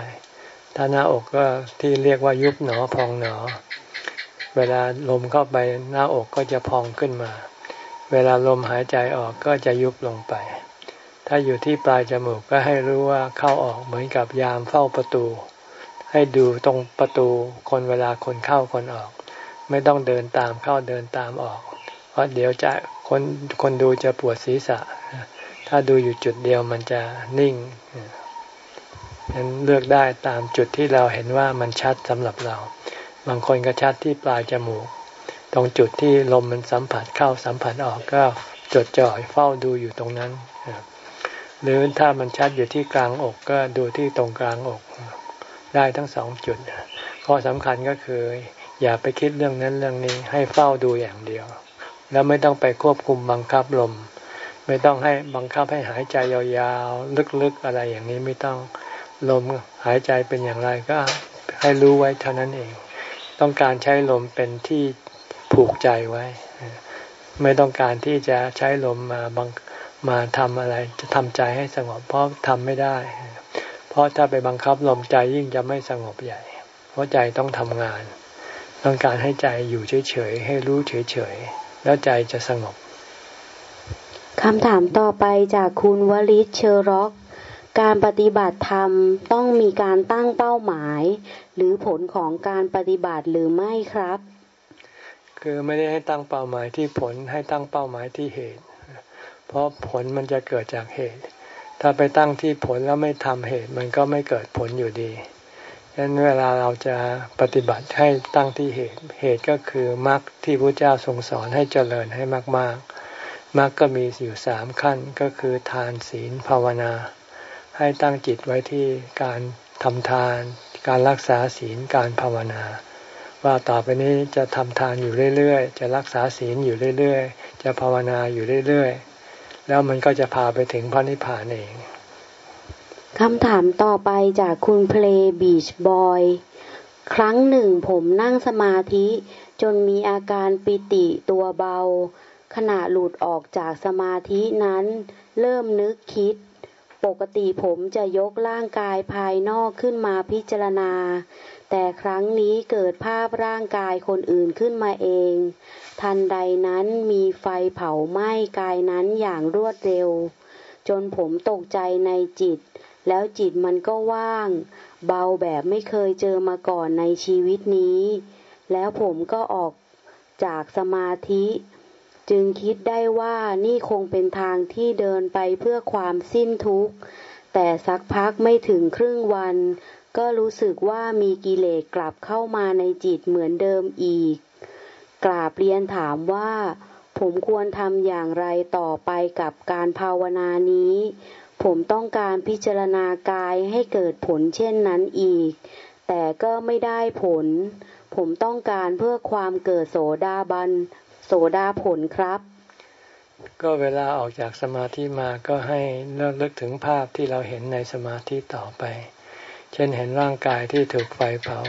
ถ้าหน้าอกก็ที่เรียกว่ายุบหนอพองหนอ เวลาลมเข้าไปหน้าอกก็จะพองขึ้นมา เวลาลมหายใจออกก็จะยุบลงไป ถ้าอยู่ที่ปลายจมูกก็ให้รู้ว่าเข้าออกเหมือนกับยามเฝ้าประตู ให้ดูตรงประตูคนเวลาคนเข้าคนออก ไม่ต้องเดินตามเข้าเดินตามออกเพราะเดี๋ยวจะ คนคนดูจะปวดศีรษะ ถ้าดูอยู่จุดเดียวมันจะนิ่งนั้นเลือกได้ตามจุดที่เราเห็นว่ามันชัดสำหรับเรา บางคนก็ชัดที่ปลายจมูก ตรงจุดที่ลมมันสัมผัสเข้าสัมผัสออกก็จดจ่อยเฝ้าดูอยู่ตรงนั้น หรือถ้ามันชัดอยู่ที่กลางอกก็ดูที่ตรงกลางอก ได้ทั้งสองจุด ข้อสำคัญก็คือ อย่าไปคิดเรื่องนั้นเรื่องนี้ให้เฝ้าดูอย่างเดียว แล้วไม่ต้องไปควบคุมบังคับลม ไม่ต้องให้บังคับให้หายใจยาวๆ ลึกๆอะไรอย่างนี้ไม่ต้องลมหายใจเป็นอย่างไรก็ให้รู้ไว้เท่านั้นเอง ต้องการใช้ลมเป็นที่ผูกใจไว้ ไม่ต้องการที่จะใช้ลมมาบังมาทำอะไร จะทำใจให้สงบเพราะทำไม่ได้ เพราะถ้าไปบังคับลมใจยิ่งจะไม่สงบใหญ่ เพราะใจต้องทำงาน ต้องการให้ใจอยู่เฉยๆให้รู้เฉยๆ แล้วใจจะสงบคำถามต่อไปจากคุณวลิศเชอร็อก การปฏิบัติธรรมต้องมีการตั้งเป้าหมาย หรือผลของการปฏิบัติหรือไม่ครับ คือไม่ได้ให้ตั้งเป้าหมายที่ผลให้ตั้งเป้าหมายที่เหตุ เพราะผลมันจะเกิดจากเหตุ ถ้าไปตั้งที่ผลแล้วไม่ทำเหตุ มันก็ไม่เกิดผลอยู่ดี ฉะนั้นเวลาเราจะปฏิบัติให้ตั้งที่เหตุ เหตุก็คือมรรคที่พระเจ้าทรงสอนให้เจริญให้มาก ๆมรรคก็มีอยู่สามขั้นก็คือทานศีลภาวนา ให้ตั้งจิตไว้ที่การทำทาน การรักษาศีลการภาวนาว่าต่อไปนี้จะทำทานอยู่เรื่อยๆ จะรักษาศีลอยู่เรื่อยๆ จะภาวนาอยู่เรื่อยๆ แล้วมันก็จะพาไปถึงพระนิพพานเอง คำถามต่อไปจากคุณเพลย์บีชบอย ครั้งหนึ่งผมนั่งสมาธิ จนมีอาการปิติตัวเบา ขณะหลุดออกจากสมาธินั้น เริ่มนึกคิด ปกติผมจะยกร่างกายภายนอกขึ้นมาพิจารณา แต่ครั้งนี้เกิดภาพร่างกายคนอื่นขึ้นมาเอง ทันใดนั้นมีไฟเผาไหม้กายนั้นอย่างรวดเร็ว จนผมตกใจในจิต แล้วจิตมันก็ว่าง เบาแบบไม่เคยเจอมาก่อนในชีวิตนี้ แล้วผมก็ออกจากสมาธิ จึงคิดได้ว่านี่คงเป็นทางที่เดินไปเพื่อความสิ้นทุกข์ แต่สักพักไม่ถึงครึ่งวัน ก็รู้สึกว่ามีกิเลสกลับเข้ามาในจิตเหมือนเดิมอีก กราบเรียนถามว่าผมควรทำอย่างไรต่อไปกับการภาวนานี้ ผมต้องการพิจารณากายให้เกิดผลเช่นนั้นอีก แต่ก็ไม่ได้ผล ผมต้องการเพื่อความเกิดโสดาบัน โสดาผลครับ ก็เวลาออกจากสมาธิมาก็ให้เลิกลึกถึงภาพที่เราเห็นในสมาธิต่อไป เช่นเห็นร่างกายที่ถูกไฟเผา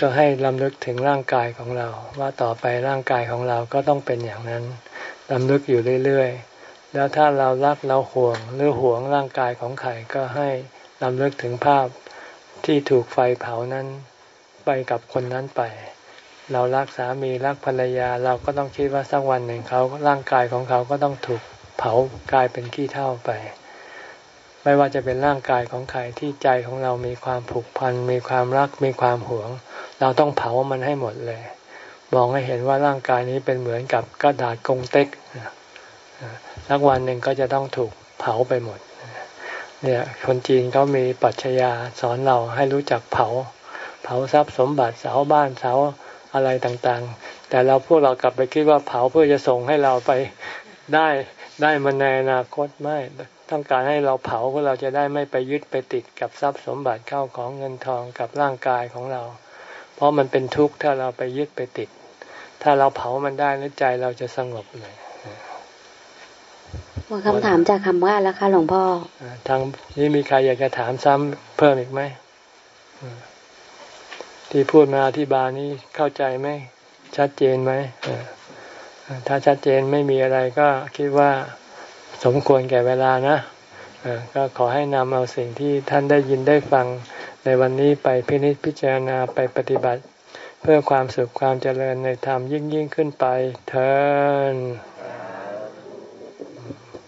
ก็ให้ลำลึกถึงร่างกายของเรา ว่าต่อไปร่างกายของเราก็ต้องเป็นอย่างนั้นลำลึกอยู่เรื่อยๆ แล้วถ้าเรารักเราห่วงหรือห่วงร่างกายของใครก็ให้ลำเลึกถึงภาพที่ถูกไฟเผานั้นไปกับคนนั้นไป เรารักสามีรักภรรยาเราก็ต้องคิดว่าสักวันหนึ่งเขาร่างกายของเขาก็ต้องถูกเผากลายเป็นขี้เท่าไป ไม่ว่าจะเป็นร่างกายของใครที่ใจของเรามีความผูกพันมีความรักมีความหวง เราต้องเผามันให้หมดเลยมองให้เห็นว่าร่างกายนี้เป็นเหมือนกับกระดาษกงเต็ก สักวันหนึ่งก็จะต้องถูกเผาไปหมด เนี่ยคนจีนเขามีปัจญาสอนเราให้รู้จักเผา เผาทรัพย์สมบัติเสาบ้านเสาอะไรต่างๆ แต่เราพวกเรากลับไปคิดว่าเผาเพื่อจะส่งให้เราไปได้ได้มาในอนาคตไม่ต้องการให้เราเผาเพื่อเราจะได้ไม่ไปยึดไปติดกับทรัพย์สมบัติเข้าของเงินทองกับร่างกายของเรา เพราะมันเป็นทุกข์ถ้าเราไปยึดไปติด ถ้าเราเผามันได้แล้วใจเราจะสงบเลย หมดคำถามจากคำว่าแล้วค่ะหลวงพ่อทางนี้มีใครอยากจะถามซ้ำเพิ่มอีกไหมที่พูดมาอธิบายนี้เข้าใจไหมชัดเจนไหมถ้าชัดเจนไม่มีอะไรก็คิดว่าสมควรแก่เวลานะก็ขอให้นำเอาสิ่งที่ท่านได้ยินได้ฟังในวันนี้ไปพินิจพิจารณาไปปฏิบัติ เพื่อความสุขความเจริญในธรรมยิ่งยิ่งขึ้นไปเถิด